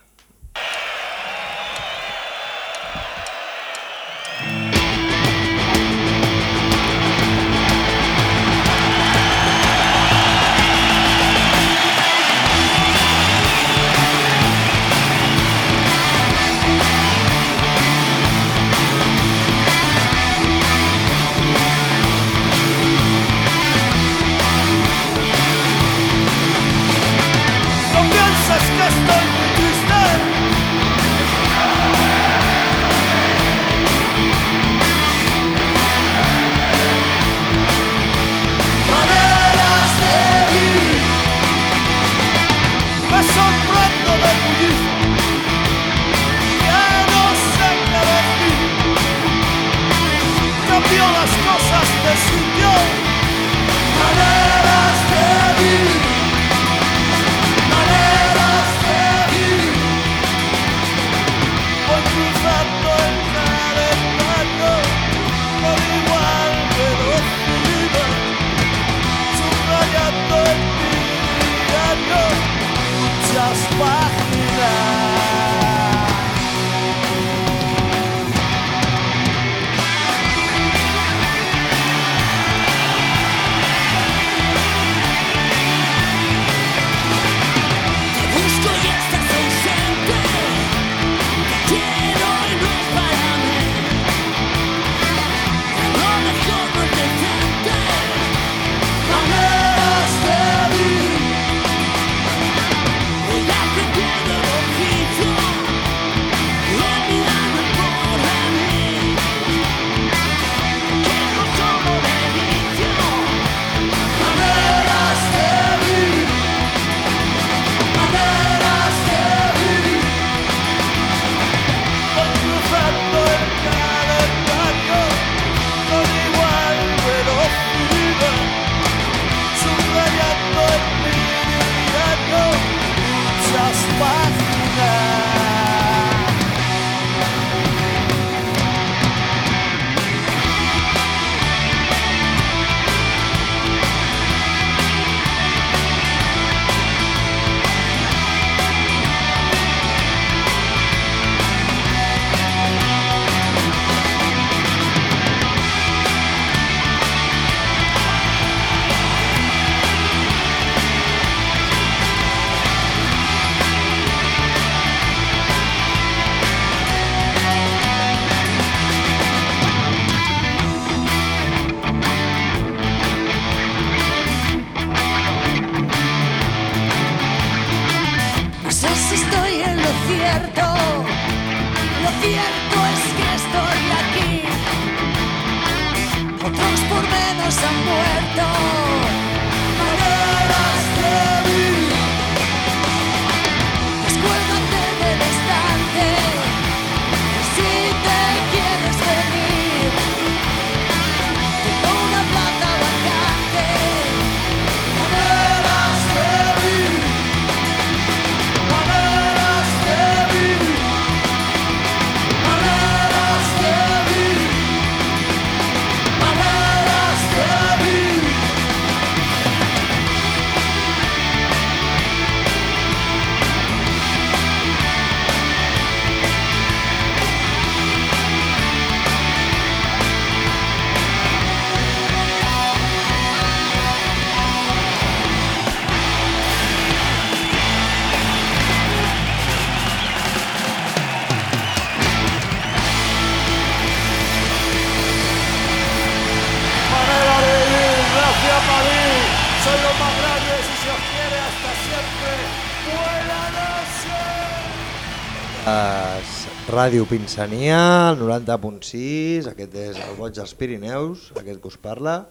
Ràdio Pinsania, el 90.6, aquest és el Boig dels Pirineus, aquest que us parla,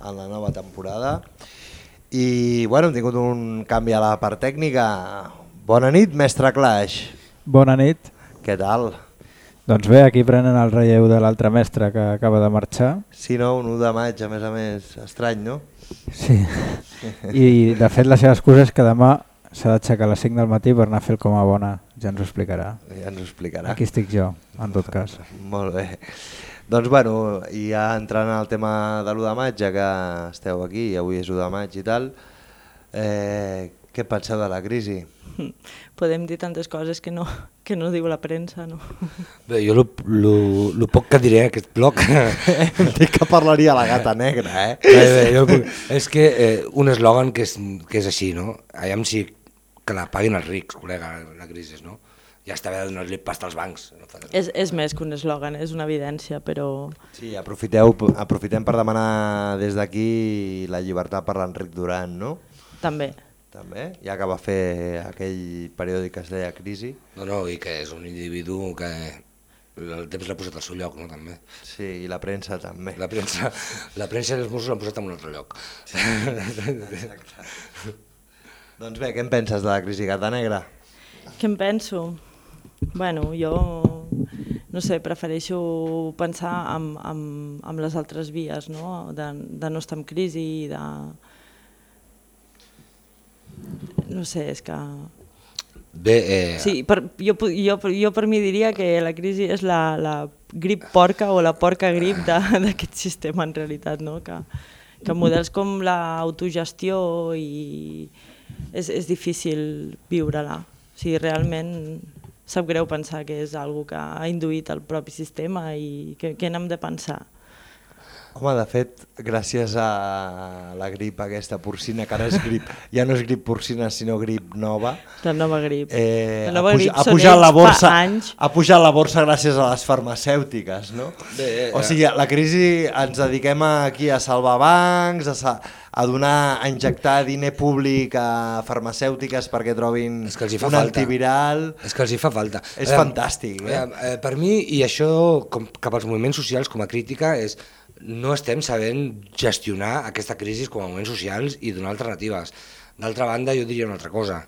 en la nova temporada. I bueno, hem tingut un canvi a la part tècnica. Bona nit, mestre Clash. Bona nit. Què tal? Doncs bé, aquí prenen el relleu de l'altre mestre que acaba de marxar. Sí, no? Un 1 de maig, a més a més, estrany, no? Sí. I de fet la seva excusa és que demà s'ha d'aixecar a les 5 del matí per anar a fer el coma bona. Ja ens ho explicarà. Ja ens ho explicarà. Aquí estic jo, en tot cas. [LAUGHS] Molt bé. Doncs bueno, i ja entrant al tema de l'1 de maig, ja que esteu aquí, i avui és 1 de maig i tal, eh, què penseu de la crisi? [LAUGHS] Podem dir tantes coses que no, que no diu la premsa, no? [LAUGHS] Bé, jo lo, lo, lo poc que diré aquest bloc... Hem dit que parlaria la gata negra, eh? bé, bé, jo, és que eh, un eslògan que és, que és així, no? Aviam si que la paguin els rics, col·lega, la crisi, no? Ja està bé de donar-li pasta als bancs. No? fa- És, és més que un eslògan, és una evidència, però Sí, aprofiteu, aprofitem per demanar des d'aquí la llibertat per l'Enric Duran, no? també. També, ja que va fer aquell periòdic que es deia Crisi. No, no, i que és un individu que el temps l'ha posat al seu lloc, no, també. Sí, i la premsa també. La premsa, la premsa i els Mossos l'han posat en un altre lloc. Doncs bé, què en penses de la crisi gata negra? Què en penso? Bueno, jo no sé, prefereixo pensar en, en, en les altres vies, no? De, de no estar en crisi i de... No sé, és que... Bé, eh, Sí, per, jo, jo, jo per mi diria que la crisi és la, la grip porca o la porca grip de- [LAUGHS] d'aquest sistema en realitat, no? que, que models com l'autogestió i és, és difícil viure-la. O sigui, realment sap greu pensar que és algo que ha induït el propi sistema i que, que n'hem de pensar. Home, de fet, gràcies a la grip aquesta porcina, que ara és grip, ja no és grip porcina, sinó grip nova, La nova grip. eh, la nova ha, grip ha pujat la borsa, fa anys. ha pujat la borsa gràcies a les farmacèutiques, no? Bé, eh, o sigui, la crisi ens dediquem aquí a salvar bancs, a, sa a donar, a injectar diner públic a farmacèutiques perquè trobin És que els hi fa un falta. antiviral. És que els hi fa falta. És Eh, fantàstic, eh? eh, per mi, i això com, cap als moviments socials com a crítica, és no estem sabent gestionar aquesta crisi com a moviments socials i donar alternatives. D'altra banda, jo diria una altra cosa,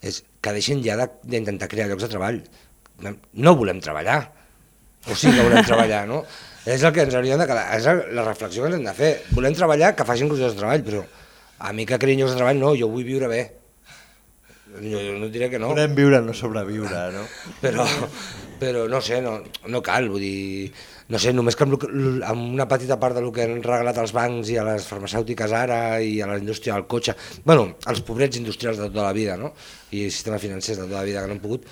és que deixen ja de- d'intentar crear llocs de treball. No volem treballar, o sí que volem treballar, no? [LAUGHS] És el que ens hauríem de quedar, és la reflexió que ens hem de fer. Volem treballar, que facin llocs de treball, però a mi que creïn llocs de treball no, jo vull viure bé. Jo, jo no diré que no Volem viure, no sobreviure, no? però, però no sé, no, no cal, vull dir, no sé, només que amb, amb una petita part del que han regalat als bancs i a les farmacèutiques ara i a la indústria del cotxe, bueno, als pobrets industrials de tota la vida, no? i sistemes financers de tota la vida que no han pogut,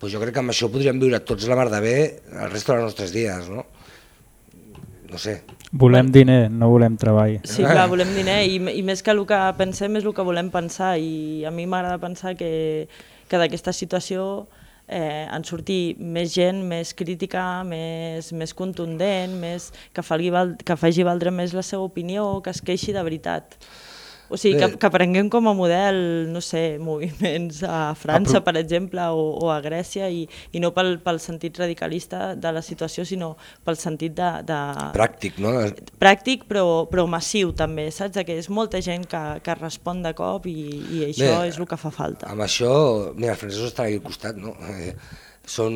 doncs jo crec que amb això podríem viure tots la mar de bé el resto dels nostres dies, no? No sé. Volem diner, no volem treball. Sí, clar, volem diner i, i més que el que pensem és el que volem pensar i a mi m'agrada pensar que, que d'aquesta situació eh, en sortir més gent, més crítica, més, més contundent, més, que, falgui, val- que faci valdre més la seva opinió, que es queixi de veritat. O sigui, que, Bé. que prenguem com a model, no sé, moviments a França, Apro- per exemple, o, o a Grècia, i, i no pel, pel sentit radicalista de la situació, sinó pel sentit de, de, Pràctic, no? pràctic però, però massiu també, saps? Que és molta gent que, que respon de cop i, i això Bé, és el que fa falta. Amb això, mira, els francesos estan aquí al costat, no? Eh, són,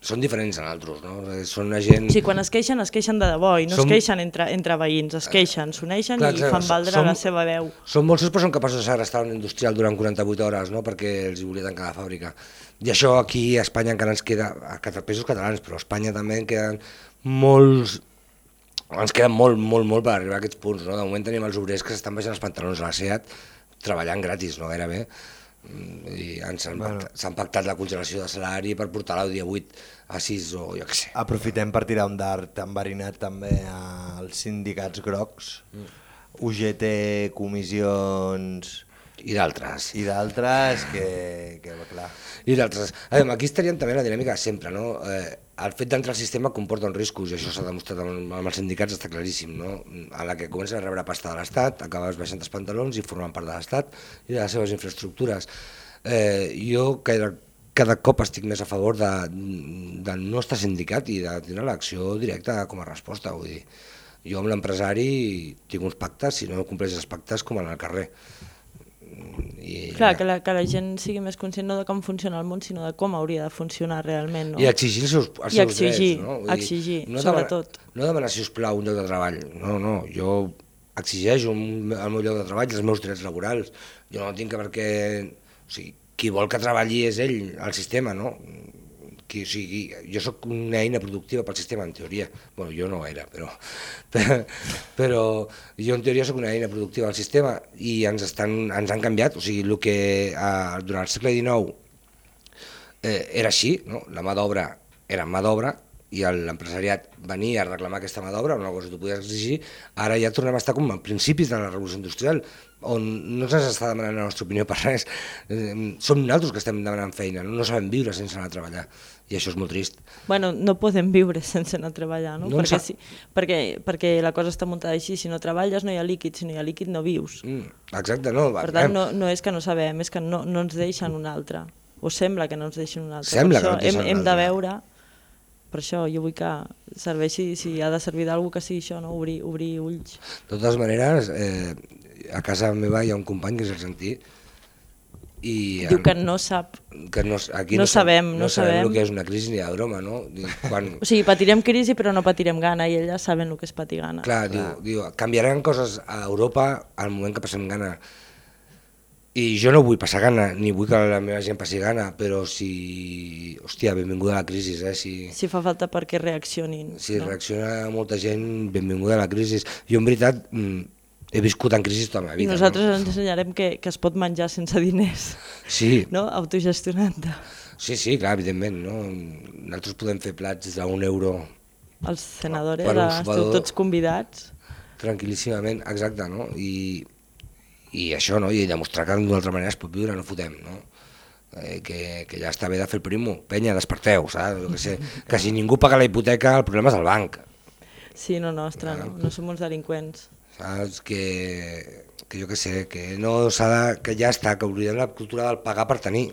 són diferents a nosaltres, no? Eh, Són una gent... Sigui, quan es queixen, es queixen de debò i no Som- es queixen entre, entre veïns, es queixen, s'uneixen i clar, fan valdre som- la seva veu. Són molts però són capaços de segrestar un industrial durant 48 hores, no? perquè els hi volia tancar la fàbrica. I això aquí a Espanya encara ens queda, a països catalans, però a Espanya també en queden molts, ens queden molt, molt, molt per arribar a aquests punts. No? De moment tenim els obrers que s'estan baixant els pantalons a la SEAT, treballant gratis, no gairebé, Mm, i ens han Bueno. pactat, s'han pactat la congelació de salari per portar l'Audi a 8 a 6 o jo què sé. Aprofitem per tirar un dart enverinat també als sindicats grocs, UGT, comissions I d'altres. i d'altres que, que, clar, I d'altres. Aquí estaríem també la dinàmica de sempre, no? Eh, el fet d'entrar al sistema comporta uns riscos, i això s'ha demostrat amb, amb els sindicats, està claríssim, no? A la que comences a rebre pasta de l'Estat, acabes baixant els pantalons i formant part de l'Estat i de les seves infraestructures. Eh, jo, era cada cop estic més a favor de, de no estar sindicat i de tenir l'acció directa com a resposta. Vull dir, jo amb l'empresari tinc uns pactes, si no compleix els pactes, com en el carrer. I, Clar, que la, que la gent sigui més conscient no de com funciona el món, sinó de com hauria de funcionar realment. No? I exigir els seus, els I seus exigir, drets. No? Vull dir, exigir, no sobretot. Demanar, no demanar, si us plau, un lloc de treball. No, no, jo exigeixo un, el meu lloc de treball, els meus drets laborals. Jo no tinc que perquè... O sigui, qui vol que treballi és ell, el sistema, no? Qui, o sigui, jo sóc una eina productiva pel sistema, en teoria. bueno, jo no era, però, [LAUGHS] però jo en teoria sóc una eina productiva del sistema i ens, estan, ens han canviat. O sigui, el que eh, durant el segle XIX eh, era així, no? la mà d'obra era mà d'obra i l'empresariat venia a reclamar aquesta mà d'obra, una cosa que tu podies exigir, ara ja tornem a estar com a principis de la revolució industrial, on no se'ns està demanant la nostra opinió per res, som nosaltres que estem demanant feina, no, no sabem viure sense anar a treballar, i això és molt trist. Bueno, no podem viure sense anar a treballar, no? No perquè, si, perquè, perquè la cosa està muntada així, si no treballes no hi ha líquid, si no hi ha líquid no vius. Mm, exacte, no, Per tant, no, no és que no sabem, és que no, no ens deixen un altre. O sembla que no ens deixen un altre. Sembla per que no això ens deixen hem, hem de veure, per això jo vull que serveixi, si ha de servir d'algú que sigui això, no? obrir, obrir ulls. De totes maneres, eh, a casa meva hi ha un company que és argentí, i Diu que no sap. que no, aquí no sab- sabem, no no sabem sabem. el que és una crisi ni de broma, no? Quan, [LAUGHS] O sigui, patirem crisi però no patirem gana i elles saben el que és patir gana. Clar, diu, diu, canviaran coses a Europa al moment que passem gana. I jo no vull passar gana, ni vull que la meva gent passi gana, però si... Hòstia, benvinguda a la crisi, eh? Si, Si fa falta perquè reaccionin. si no? reacciona molta gent, benvinguda a la crisi. Jo, en veritat, mm, he viscut en crisi tota la meva I vida. nosaltres no? ens ensenyarem que, que es pot menjar sense diners, Sí, no? autogestionant-te. sí, sí, clar, evidentment, no? Nosaltres podem fer plats d'un euro Els senadores, esteu tots convidats. tranquil·líssimament, exacte, no? I, i això, no? I demostrar que d'una altra manera es pot viure, no fotem, no? Eh, que, que ja està bé de fer el primo. Penya, desperteu, saps? Que, sé, que si ningú paga la hipoteca, el problema és el banc. Sí, no nostre, no, no som uns delinqüents. Saps? Que, que jo que sé, que no s'ha de... que ja està, que oblidem la cultura del pagar per tenir.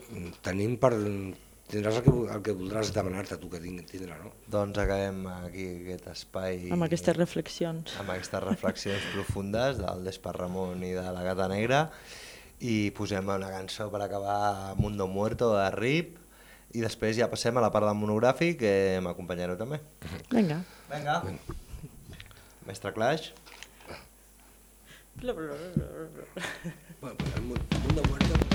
Tenim per... Tindràs el que, el que voldràs demanar-te tu que tinc, tindrà, no? Doncs acabem aquí aquest espai Amb aquestes reflexions. amb aquestes reflexions [LAUGHS] profundes del Desparramon i de la Gata Negra i posem una cançó per acabar Mundo Muerto de RIP i després ja passem a la part del monogràfic que m'acompanyareu també. Vinga. Vinga. Mestre Clash. Bueno, pues el mu- mundo muerto.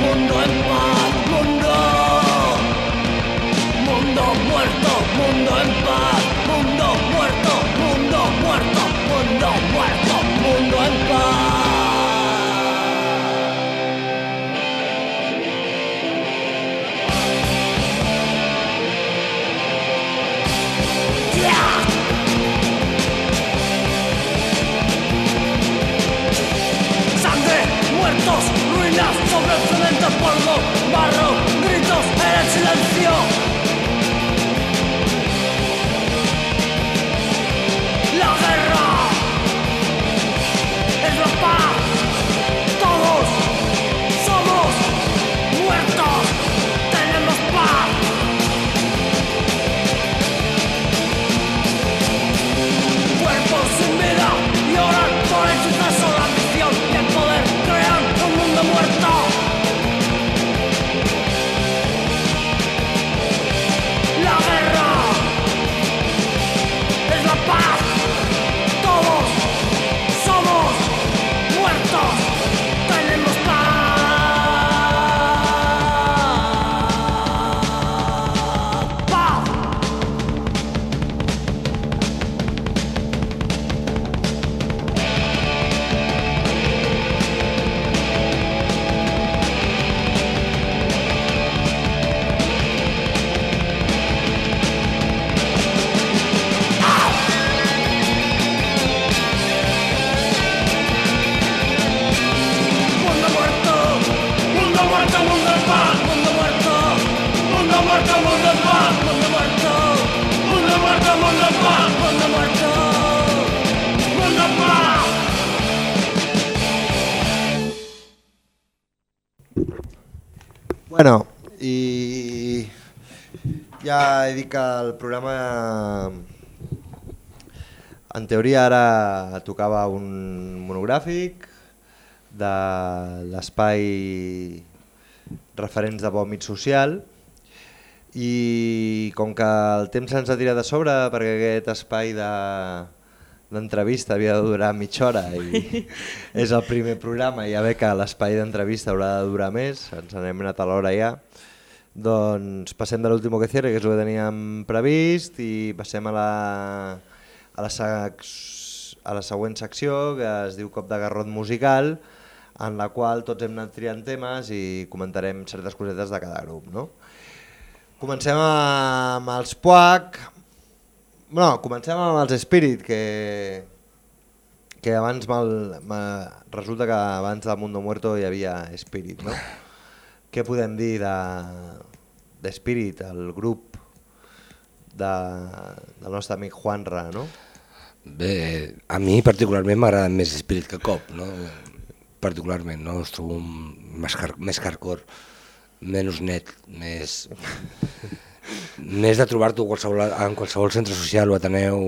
Muerto, mundo polvo, barro, gritos en el silencio. Ara tocava un monogràfic de l'espai referents de vòmit social i com que el temps se'ns ha tirat de sobre perquè aquest espai de d'entrevista havia de durar mitja hora i [LAUGHS] és el primer programa i ja ve que l'espai d'entrevista haurà de durar més, ens n'hem anat a l'hora ja, doncs passem de l'último que cierre, que és el que teníem previst, i passem a la, a la, sex, a la següent secció, que es diu Cop de Garrot Musical, en la qual tots hem anat triant temes i comentarem certes cosetes de cada grup. No? Comencem amb els PUAC, no, comencem amb els Spirit, que, que abans mal, mal, resulta que abans del Mundo Muerto hi havia Spirit, no? Què podem dir de, de Spirit, el grup de, del nostre amic Juanra, no? Bé, a mi particularment m'agrada més Spirit que Cop, no? particularment, no? els trobo més, hard, més hardcore, menys net, més... [LAUGHS] més de trobar-t'ho en qualsevol centre social o ateneu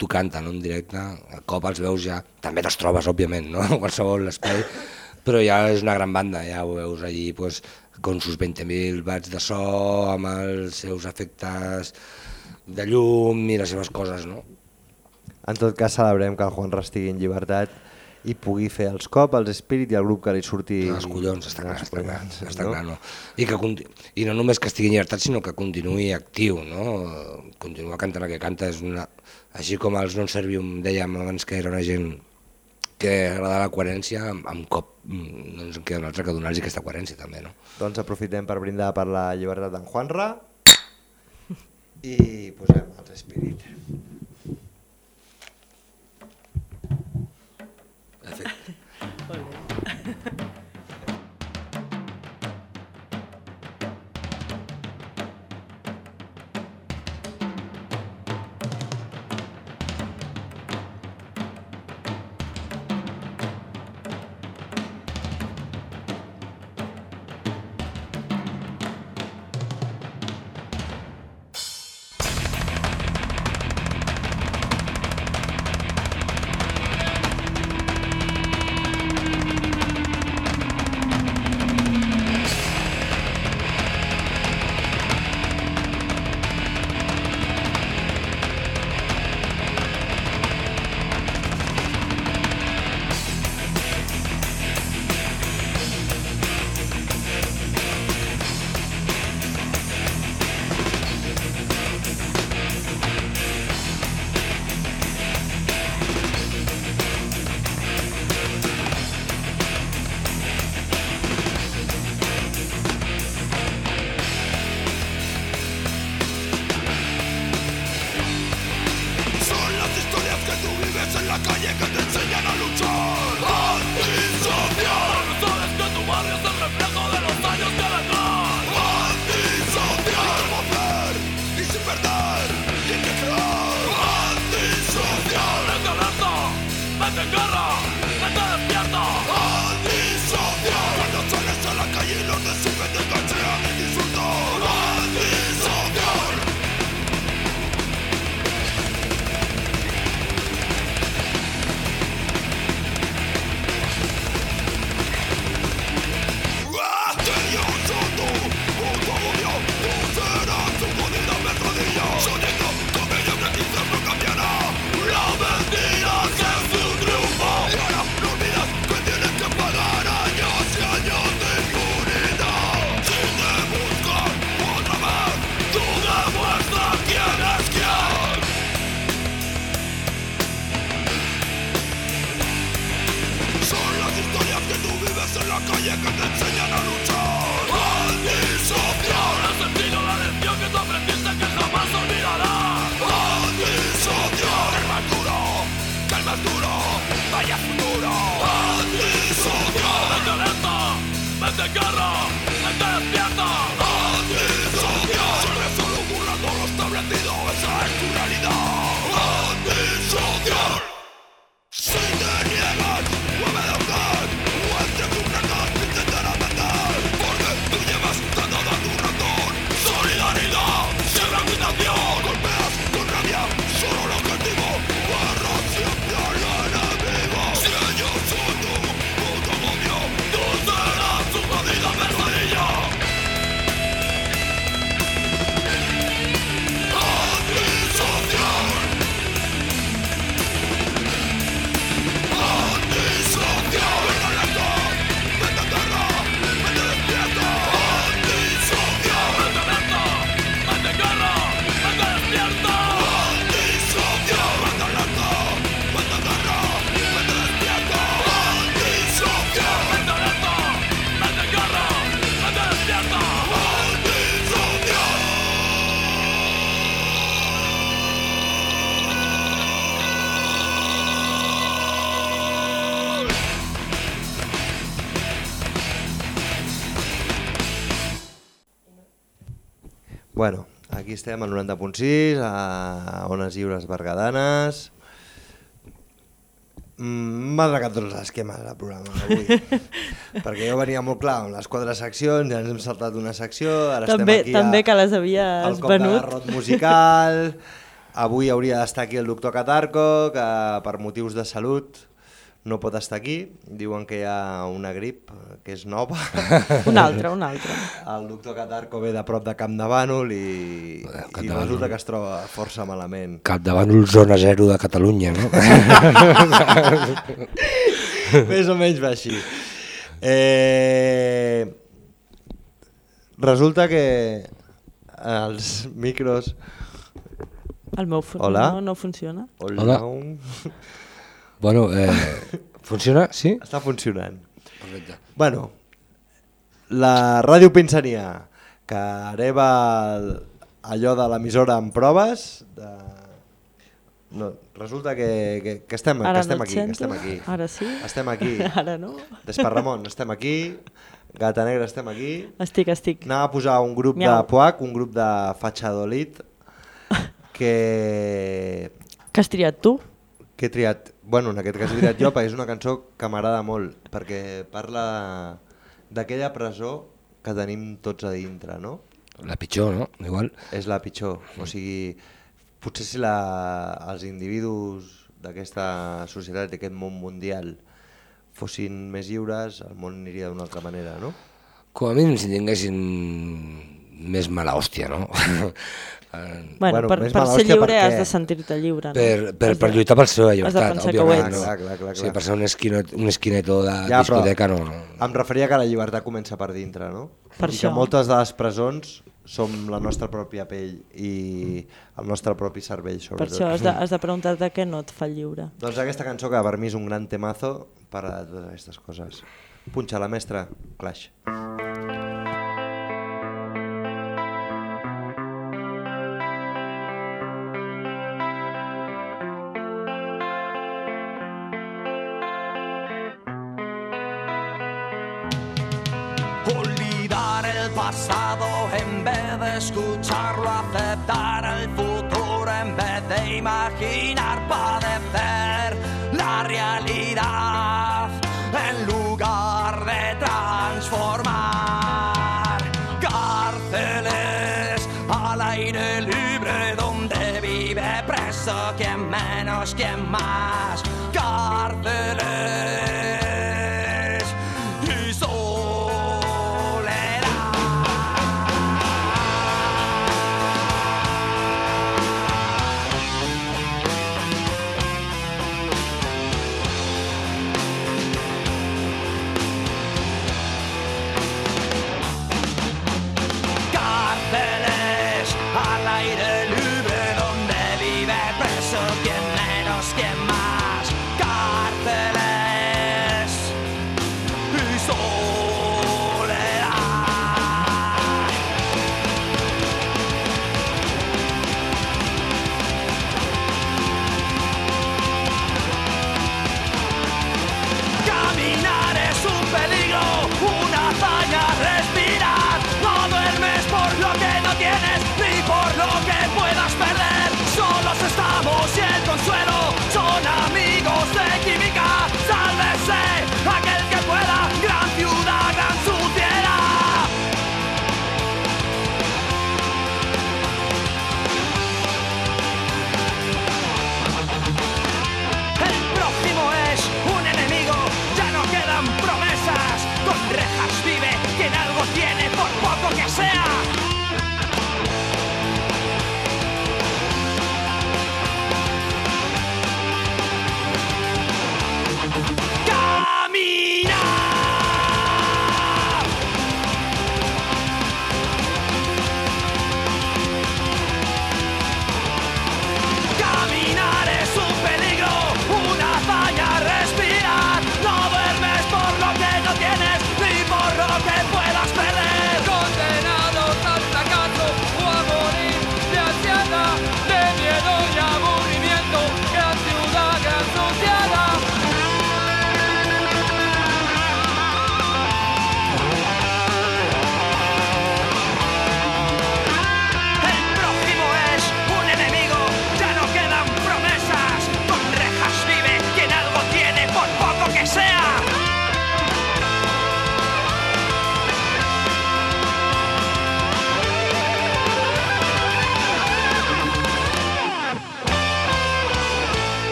tocant no? en directe, a cop els veus ja, també te'ls trobes òbviament, no? [LAUGHS] en qualsevol espai, però ja és una gran banda, ja ho veus allí pues, con sus 20.000 watts de so, amb els seus efectes de llum i les seves coses, no? En tot cas celebrem que el Juanra estigui en llibertat i pugui fer els cop, els Spirit i el grup que li surti... Els collons, està clar, està clar, està clar, no? I, que, I no només que estigui en llibertat, sinó que continuï actiu, no? Continua cantant el que canta, és una... Així com els Non Servium dèiem abans que era una gent que agrada la coherència, amb, amb cop no ens en queda un altre que donar-los aquesta coherència també, no? Doncs aprofitem per brindar per la llibertat d'en Juanra i posem els Spirit. Estem al 90.6, a Ones Lliures Bergadanes. Mm, M'ha regat tots els esquemes del programa avui. [LAUGHS] perquè jo venia molt clar amb les quatre seccions, ja ens hem saltat una secció, ara També, estem aquí també a, que les al havies cop de venut. garrot musical. [LAUGHS] Avui hauria d'estar aquí el doctor Catarco, que per motius de salut no pot estar aquí. Diuen que hi ha una grip que és nova. [LAUGHS] Un altre, un altre. El doctor Catarco ve de prop de Camp de Bànol i, i resulta que es troba força malament. Capdavant zona zero de Catalunya, no? [LAUGHS] Més o menys va així. Eh, resulta que els micros... El meu fun Hola? No, no funciona. Hola. Hola. Bueno, eh, funciona? Sí? Està funcionant. Perfecte. Bueno, la Ràdio Pinsania, que hereva allò de l'emissora en proves, de... no, resulta que, que, que estem, que estem no aquí, que estem aquí. Ara sí? Estem aquí. [LAUGHS] Ara no? Desparramon, estem aquí. Gata Negra, estem aquí. Estic, estic. Anava a posar un grup Miau. de Puac, un grup de Fachadolid, que, Que has triat tu? que he triat, bueno, en aquest cas he triat jo, perquè és una cançó que m'agrada molt, perquè parla d'aquella presó que tenim tots a dintre, no? La pitjor, no? Igual. És la pitjor, o sigui, potser si la, els individus d'aquesta societat, d'aquest món mundial, fossin més lliures, el món aniria d'una altra manera, no? Com a mínim si tinguessin més mala hòstia, no? [LAUGHS] Bueno, Bueno, per, més per ser lliure perquè- has de sentir-te lliure. No? per, per, Has per de- lluitar per la seva has de llibertat, pensar que ho òbviament. No? Clar, clar, clar, clar. per ser un, esquinet, un esquineto de Ja, però discoteca, no, no. Em referia que la llibertat comença per dintre, no? Per I això. que moltes de les presons som la nostra pròpia pell i el nostre propi cervell, Per sobretot. això has de, has de [LAUGHS] preguntar-te què no et fa lliure. Doncs aquesta cançó que per mi és un gran temazo parla de totes aquestes coses. Punxa la mestra, Clash. Olvidar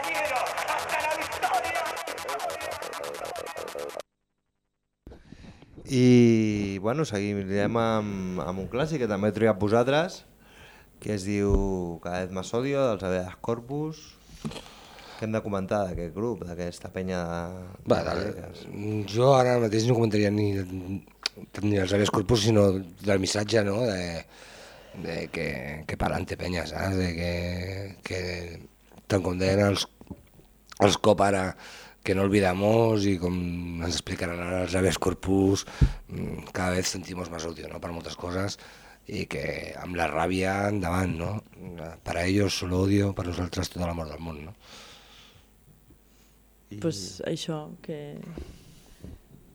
compañeros. ¡Hasta la victoria. I bueno, seguirem amb, amb un clàssic que també he triat vosaltres, que es diu Cada vez más odio, dels Avedas Corpus. Què hem de comentar d'aquest grup, d'aquesta penya de... Va, de jo ara mateix no comentaria ni, ni els Avedas Corpus, sinó del missatge, no?, de, de que, que pa'lante penya, saps? De que, que tant com deien els, els cop ara, que no olvidamos i com ens explicaran ara els habeas corpus, mm, cada vez sentimos más odio, ¿no?, per moltes coses, i que amb la ràbia endavant, no? Para ellos solo odio, per nosaltres tot l'amor del món, no? I- pues això, que,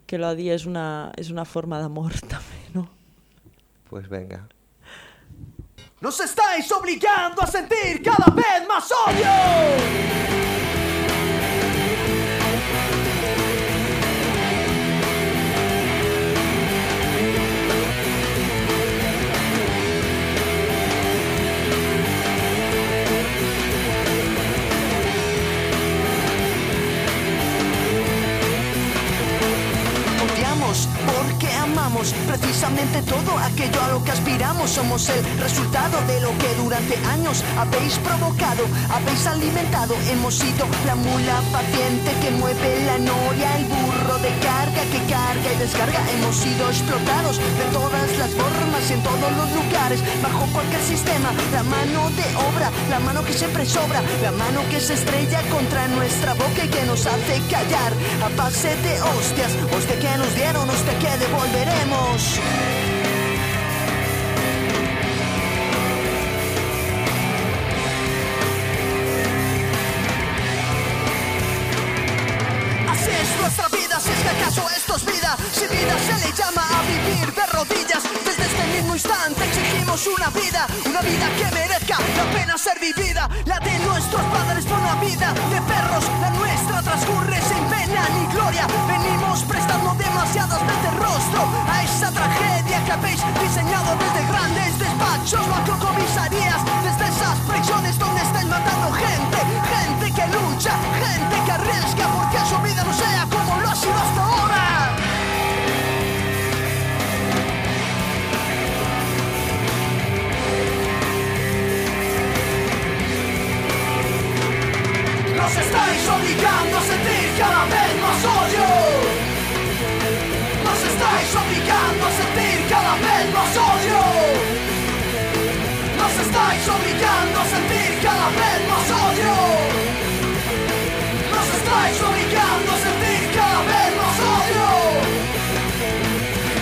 que l'odi és una, és una forma d'amor [LAUGHS] també, no? Pues venga. Nos estáis obligando a sentir cada vez más odio. Precisamente todo aquello a lo que aspiramos. Somos el resultado de lo que durante años habéis provocado, habéis alimentado. Hemos sido la mula paciente que mueve la noria, el burro de carga que carga y descarga. Hemos sido explotados de todas las formas y en todos los lugares, bajo cualquier sistema. La mano de obra, la mano que siempre sobra, la mano que se estrella contra nuestra boca y que nos hace callar a base de hostias, hostia que nos dieron, hostia que devolveremos. Así es nuestra vida, si es que acaso esto es vida. Si vida se le llama a vivir de rodillas mismo instante exigimos una vida Una vida que merezca la pena ser vivida. La de nuestros padres por una vida de perros La nuestra transcurre sin pena ni gloria. Venimos prestando demasiadas veces rostro A esa tragedia que habéis diseñado desde grandes. Despachos Macrocomisarías cada vez más odio. Nos estáis obligando a sentir cada vez más odio. Nos estáis obligando a sentir cada vez más odio. Nos estáis obligando a sentir cada vez más odio.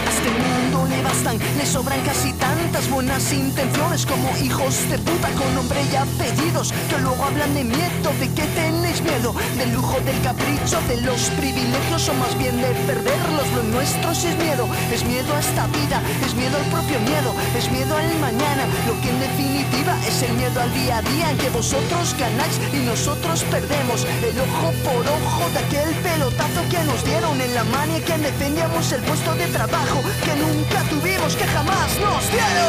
A este mundo le bastan, le sobran casi tantas buenas intenciones como hijos de puta con nombre y apellidos que luego hablan de miedo, de que tenéis miedo, del lujo, del capricho, de los privilegios o más bien de perderlos. Lo nuestro sí es miedo, es miedo a esta vida, es miedo al propio miedo, es miedo al mañana. Lo que en definitiva es el miedo al día a día en que vosotros ganáis y nosotros perdemos. El ojo por ojo de aquel pelotazo que nos dieron en la mano y que defendíamos el puesto de trabajo que nunca tuvimos, que jamás nos dieron.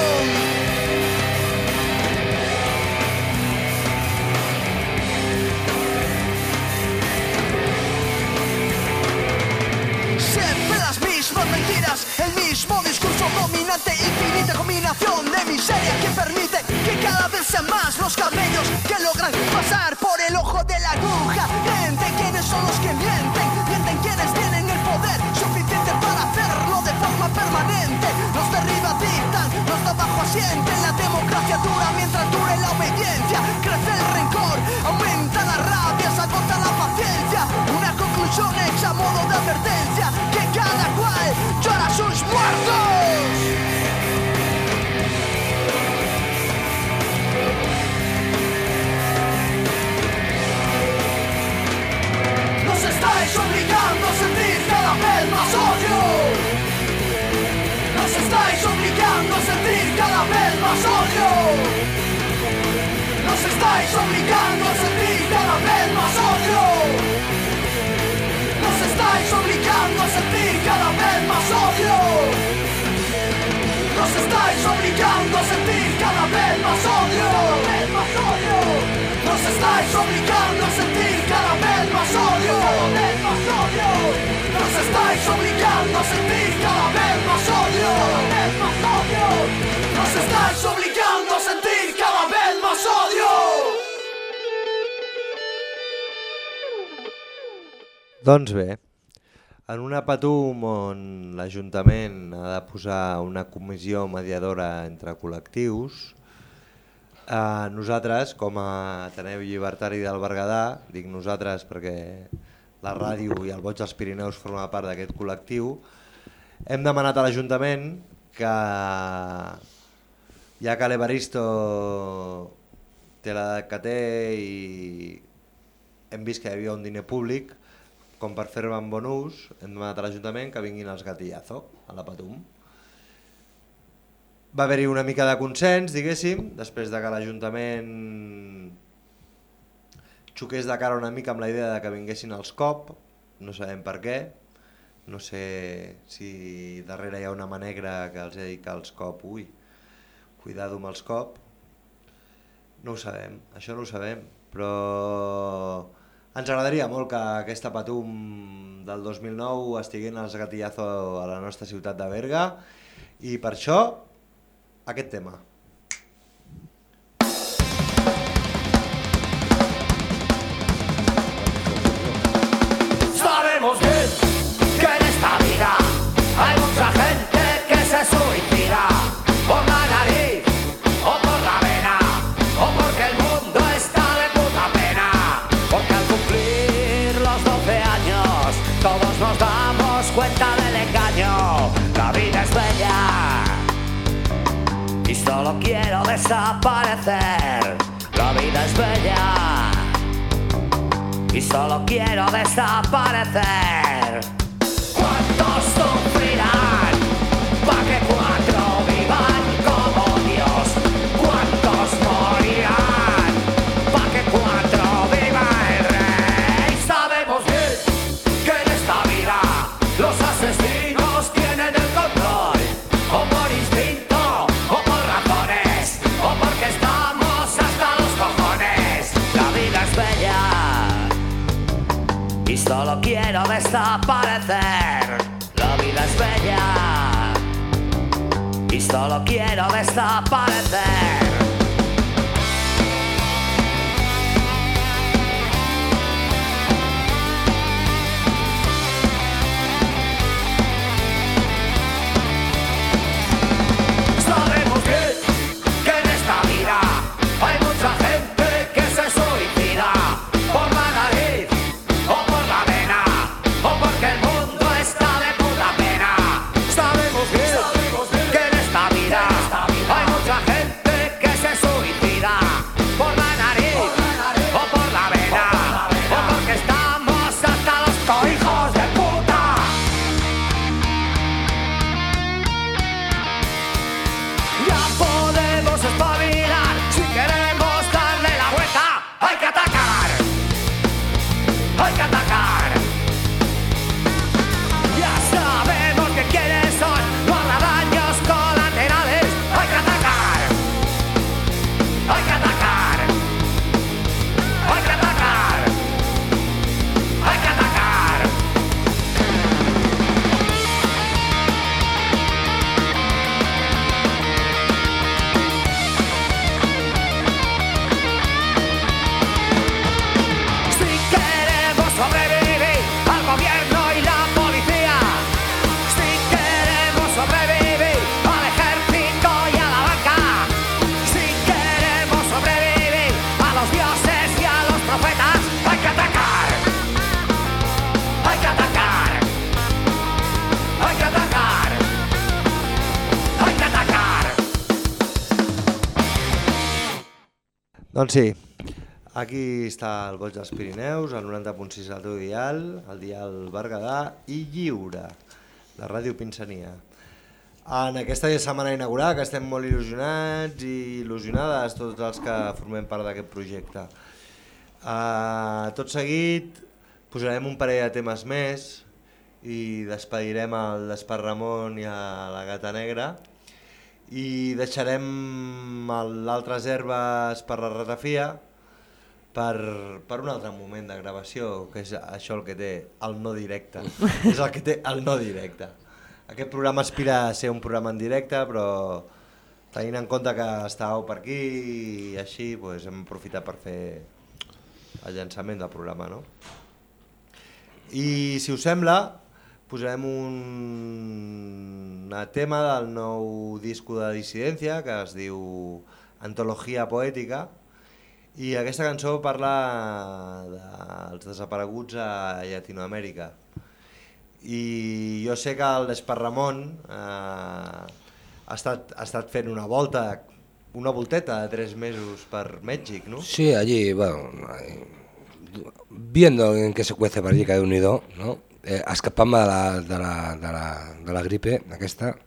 Mismas mentiras, el mismo discurso dominante, infinita combinación de miseria que permite que cada vez sean más los camellos que logran pasar por el ojo de la aguja. Estáis obligando a sentir cada vez más odio. Nos estáis obligando a sentir cada vez más odio. Nos estáis obligando a sentir cada vez más odio. Nos estáis obligando a sentir cada vez más odio. Nos estáis obligando obligando a sentir cada vez más odio. Doncs bé, en una patum on l'Ajuntament ha de posar una comissió mediadora entre col·lectius, eh, nosaltres, com a Ateneu Llibertari del Berguedà, dic nosaltres perquè la ràdio i el Boig dels Pirineus forma part d'aquest col·lectiu, hem demanat a l'Ajuntament que, ja que l'Evaristo té l'edat que té i hem vist que hi havia un diner públic, com per fer-ne bon ús, hem demanat a l'Ajuntament que vinguin els gatillazo a la Patum. Va haver-hi una mica de consens, diguéssim, després de que l'Ajuntament xoqués de cara una mica amb la idea de que vinguessin els COP, no sabem per què, no sé si darrere hi ha una mà negra que els dit que els COP, ui, cuidado amb els COP, no ho sabem, això no ho sabem, però ens agradaria molt que aquesta Patum del 2009 estiguin els gatillazo a la nostra ciutat de Berga i per això aquest tema. Solo quiero desaparecer. La vida es bella y solo quiero desaparecer. Desaparecer. La vida es bella y solo quiero desaparecer. Doncs sí, aquí està el Boig dels Pirineus, el 90.6 al teu dial, el dial Berguedà i Lliure, la ràdio Pinsania. En aquesta setmana inaugural, que estem molt il·lusionats i il·lusionades tots els que formem part d'aquest projecte. Uh, tot seguit posarem un parell de temes més i despedirem el Despar Ramon i a la Gata Negra i deixarem l'altres herbes per la ratafia per, per un altre moment de gravació, que és això el que té el no directe. [LAUGHS] és el que té el no directe. Aquest programa aspira a ser un programa en directe, però tenint en compte que estàveu per aquí i així, doncs hem aprofitat per fer el llançament del programa, no? I si us sembla, posarem un, tema del nou disco de dissidència que es diu Antologia Poètica i aquesta cançó parla dels desapareguts a Llatinoamèrica. I jo sé que el Desparramon eh, ha, estat, ha estat fent una volta, una volteta de tres mesos per Mèxic, no? Sí, allí, bueno, viendo en qué se cuece per allí cada unido, no? Eh, escapant-me de, la, de, la, de, la, de la gripe aquesta. [LAUGHS]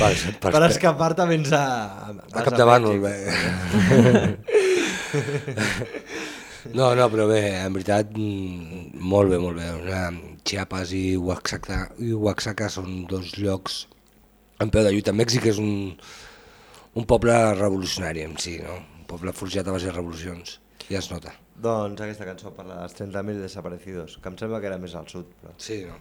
per, Per, per escapar-te vens a... a vas capdavànol. Mèxic. Bé. [LAUGHS] No, no, però bé, en veritat, mm, molt bé, molt bé. Una, Chiapas i Oaxaca, i Oaxaca són dos llocs en peu de lluita. Mèxic és un, un poble revolucionari en si, no? un poble forjat a base de revolucions, ja es nota. Doncs aquesta cançó parla dels 30.000 desaparecidos, que em sembla que era més al sud. Però... Sí, no?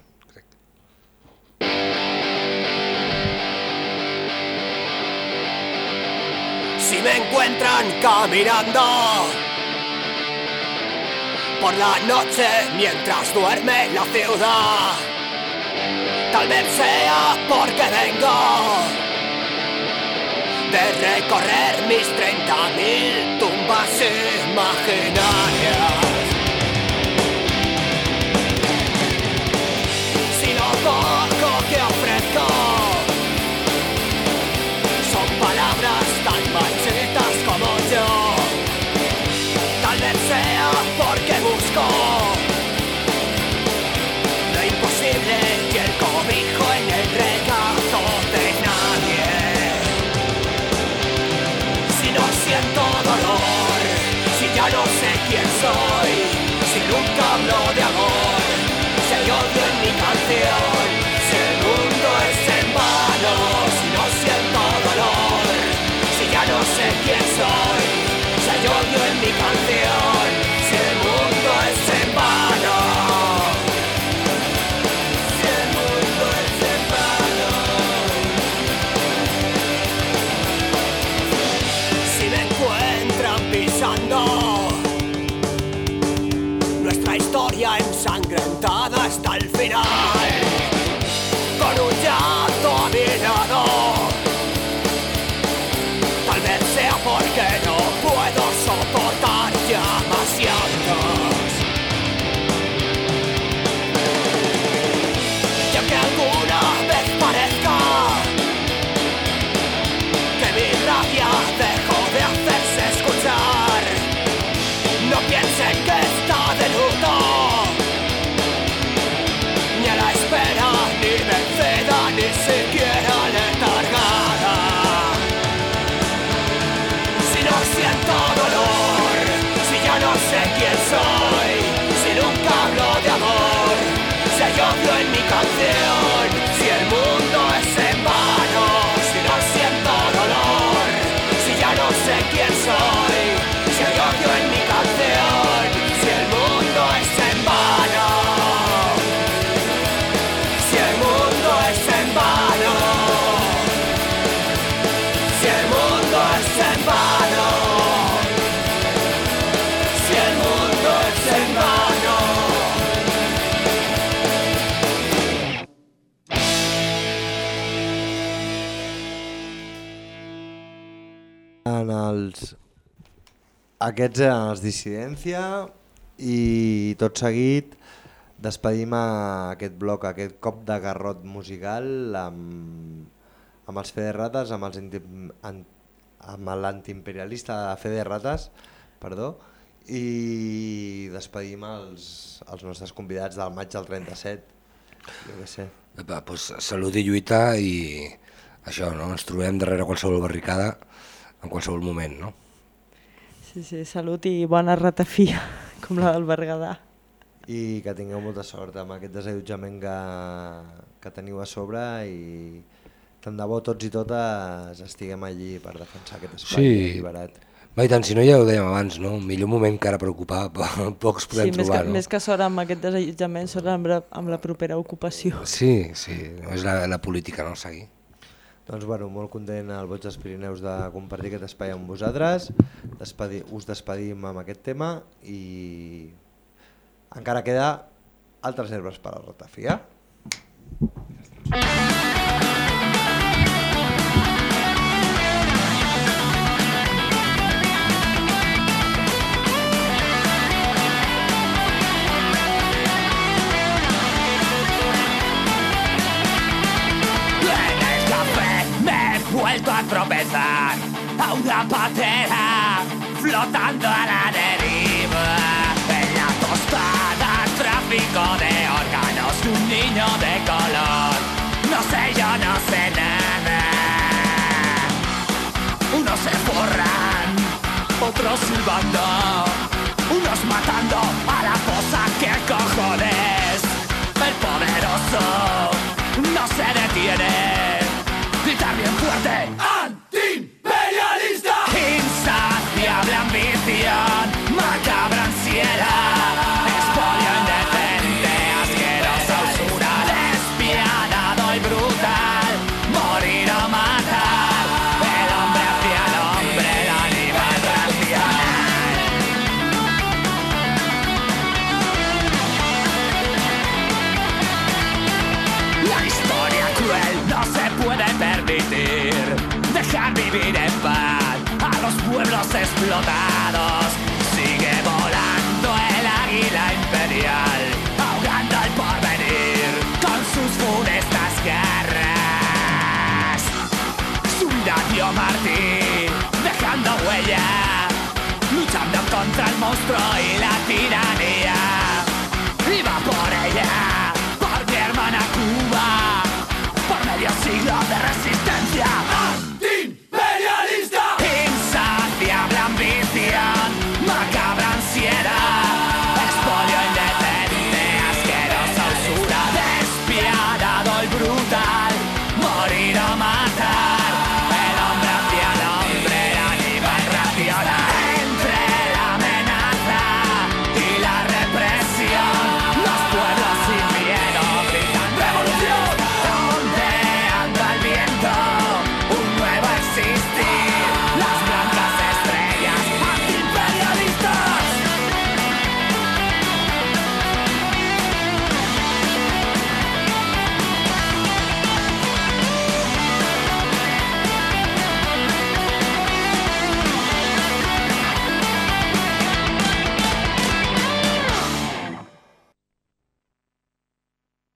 Si me encuentran caminando por la noche mientras duerme la ciudad, tal vez sea porque vengo de recorrer mis 30.000 tumbas imaginarias. Si lo poco que els... Aquests eren els Dissidència i tot seguit despedim a aquest bloc, aquest cop de garrot musical amb, amb els Fede Rates, amb els amb l'antiimperialista Fede Rates, perdó, i despedim els, els nostres convidats del maig del 37, jo què sé. Epa, pues, salut i lluita i això, no? ens trobem darrere qualsevol barricada en qualsevol moment. No? Sí, sí, salut i bona ratafia, [LAUGHS] com la del Berguedà. I que tingueu molta sort amb aquest desallotjament que, que teniu a sobre i tant de bo tots i totes estiguem allí per defensar aquest espai Sí. alliberat. Va, i tant, si no ja ho dèiem abans, no? Un millor moment que ara per ocupar, [LAUGHS] po- pocs Sí, podem més que, trobar, no? més que sort amb aquest desallotjament, sort amb la, amb la propera ocupació. Sí, sí, és la, la política, no? Seguir. Doncs bueno, molt content al Boig dels Pirineus de compartir aquest espai amb vosaltres. Despedi us despedim amb aquest tema i encara queda altres herbes per a ratafiar. En a una patera flotando a la deriva. En la tostada, tráfico de órganos, un niño de color. No sé, yo no sé nada. Unos se forran, otros silbando, unos matando a la fosa. ¿Qué cojones? El poderoso no se detiene. Vivir en a los pueblos explotados. Sigue volando el águila imperial, ahogando el porvenir con sus funestas garras. Su dio Martín, dejando huella, luchando contra el monstruo.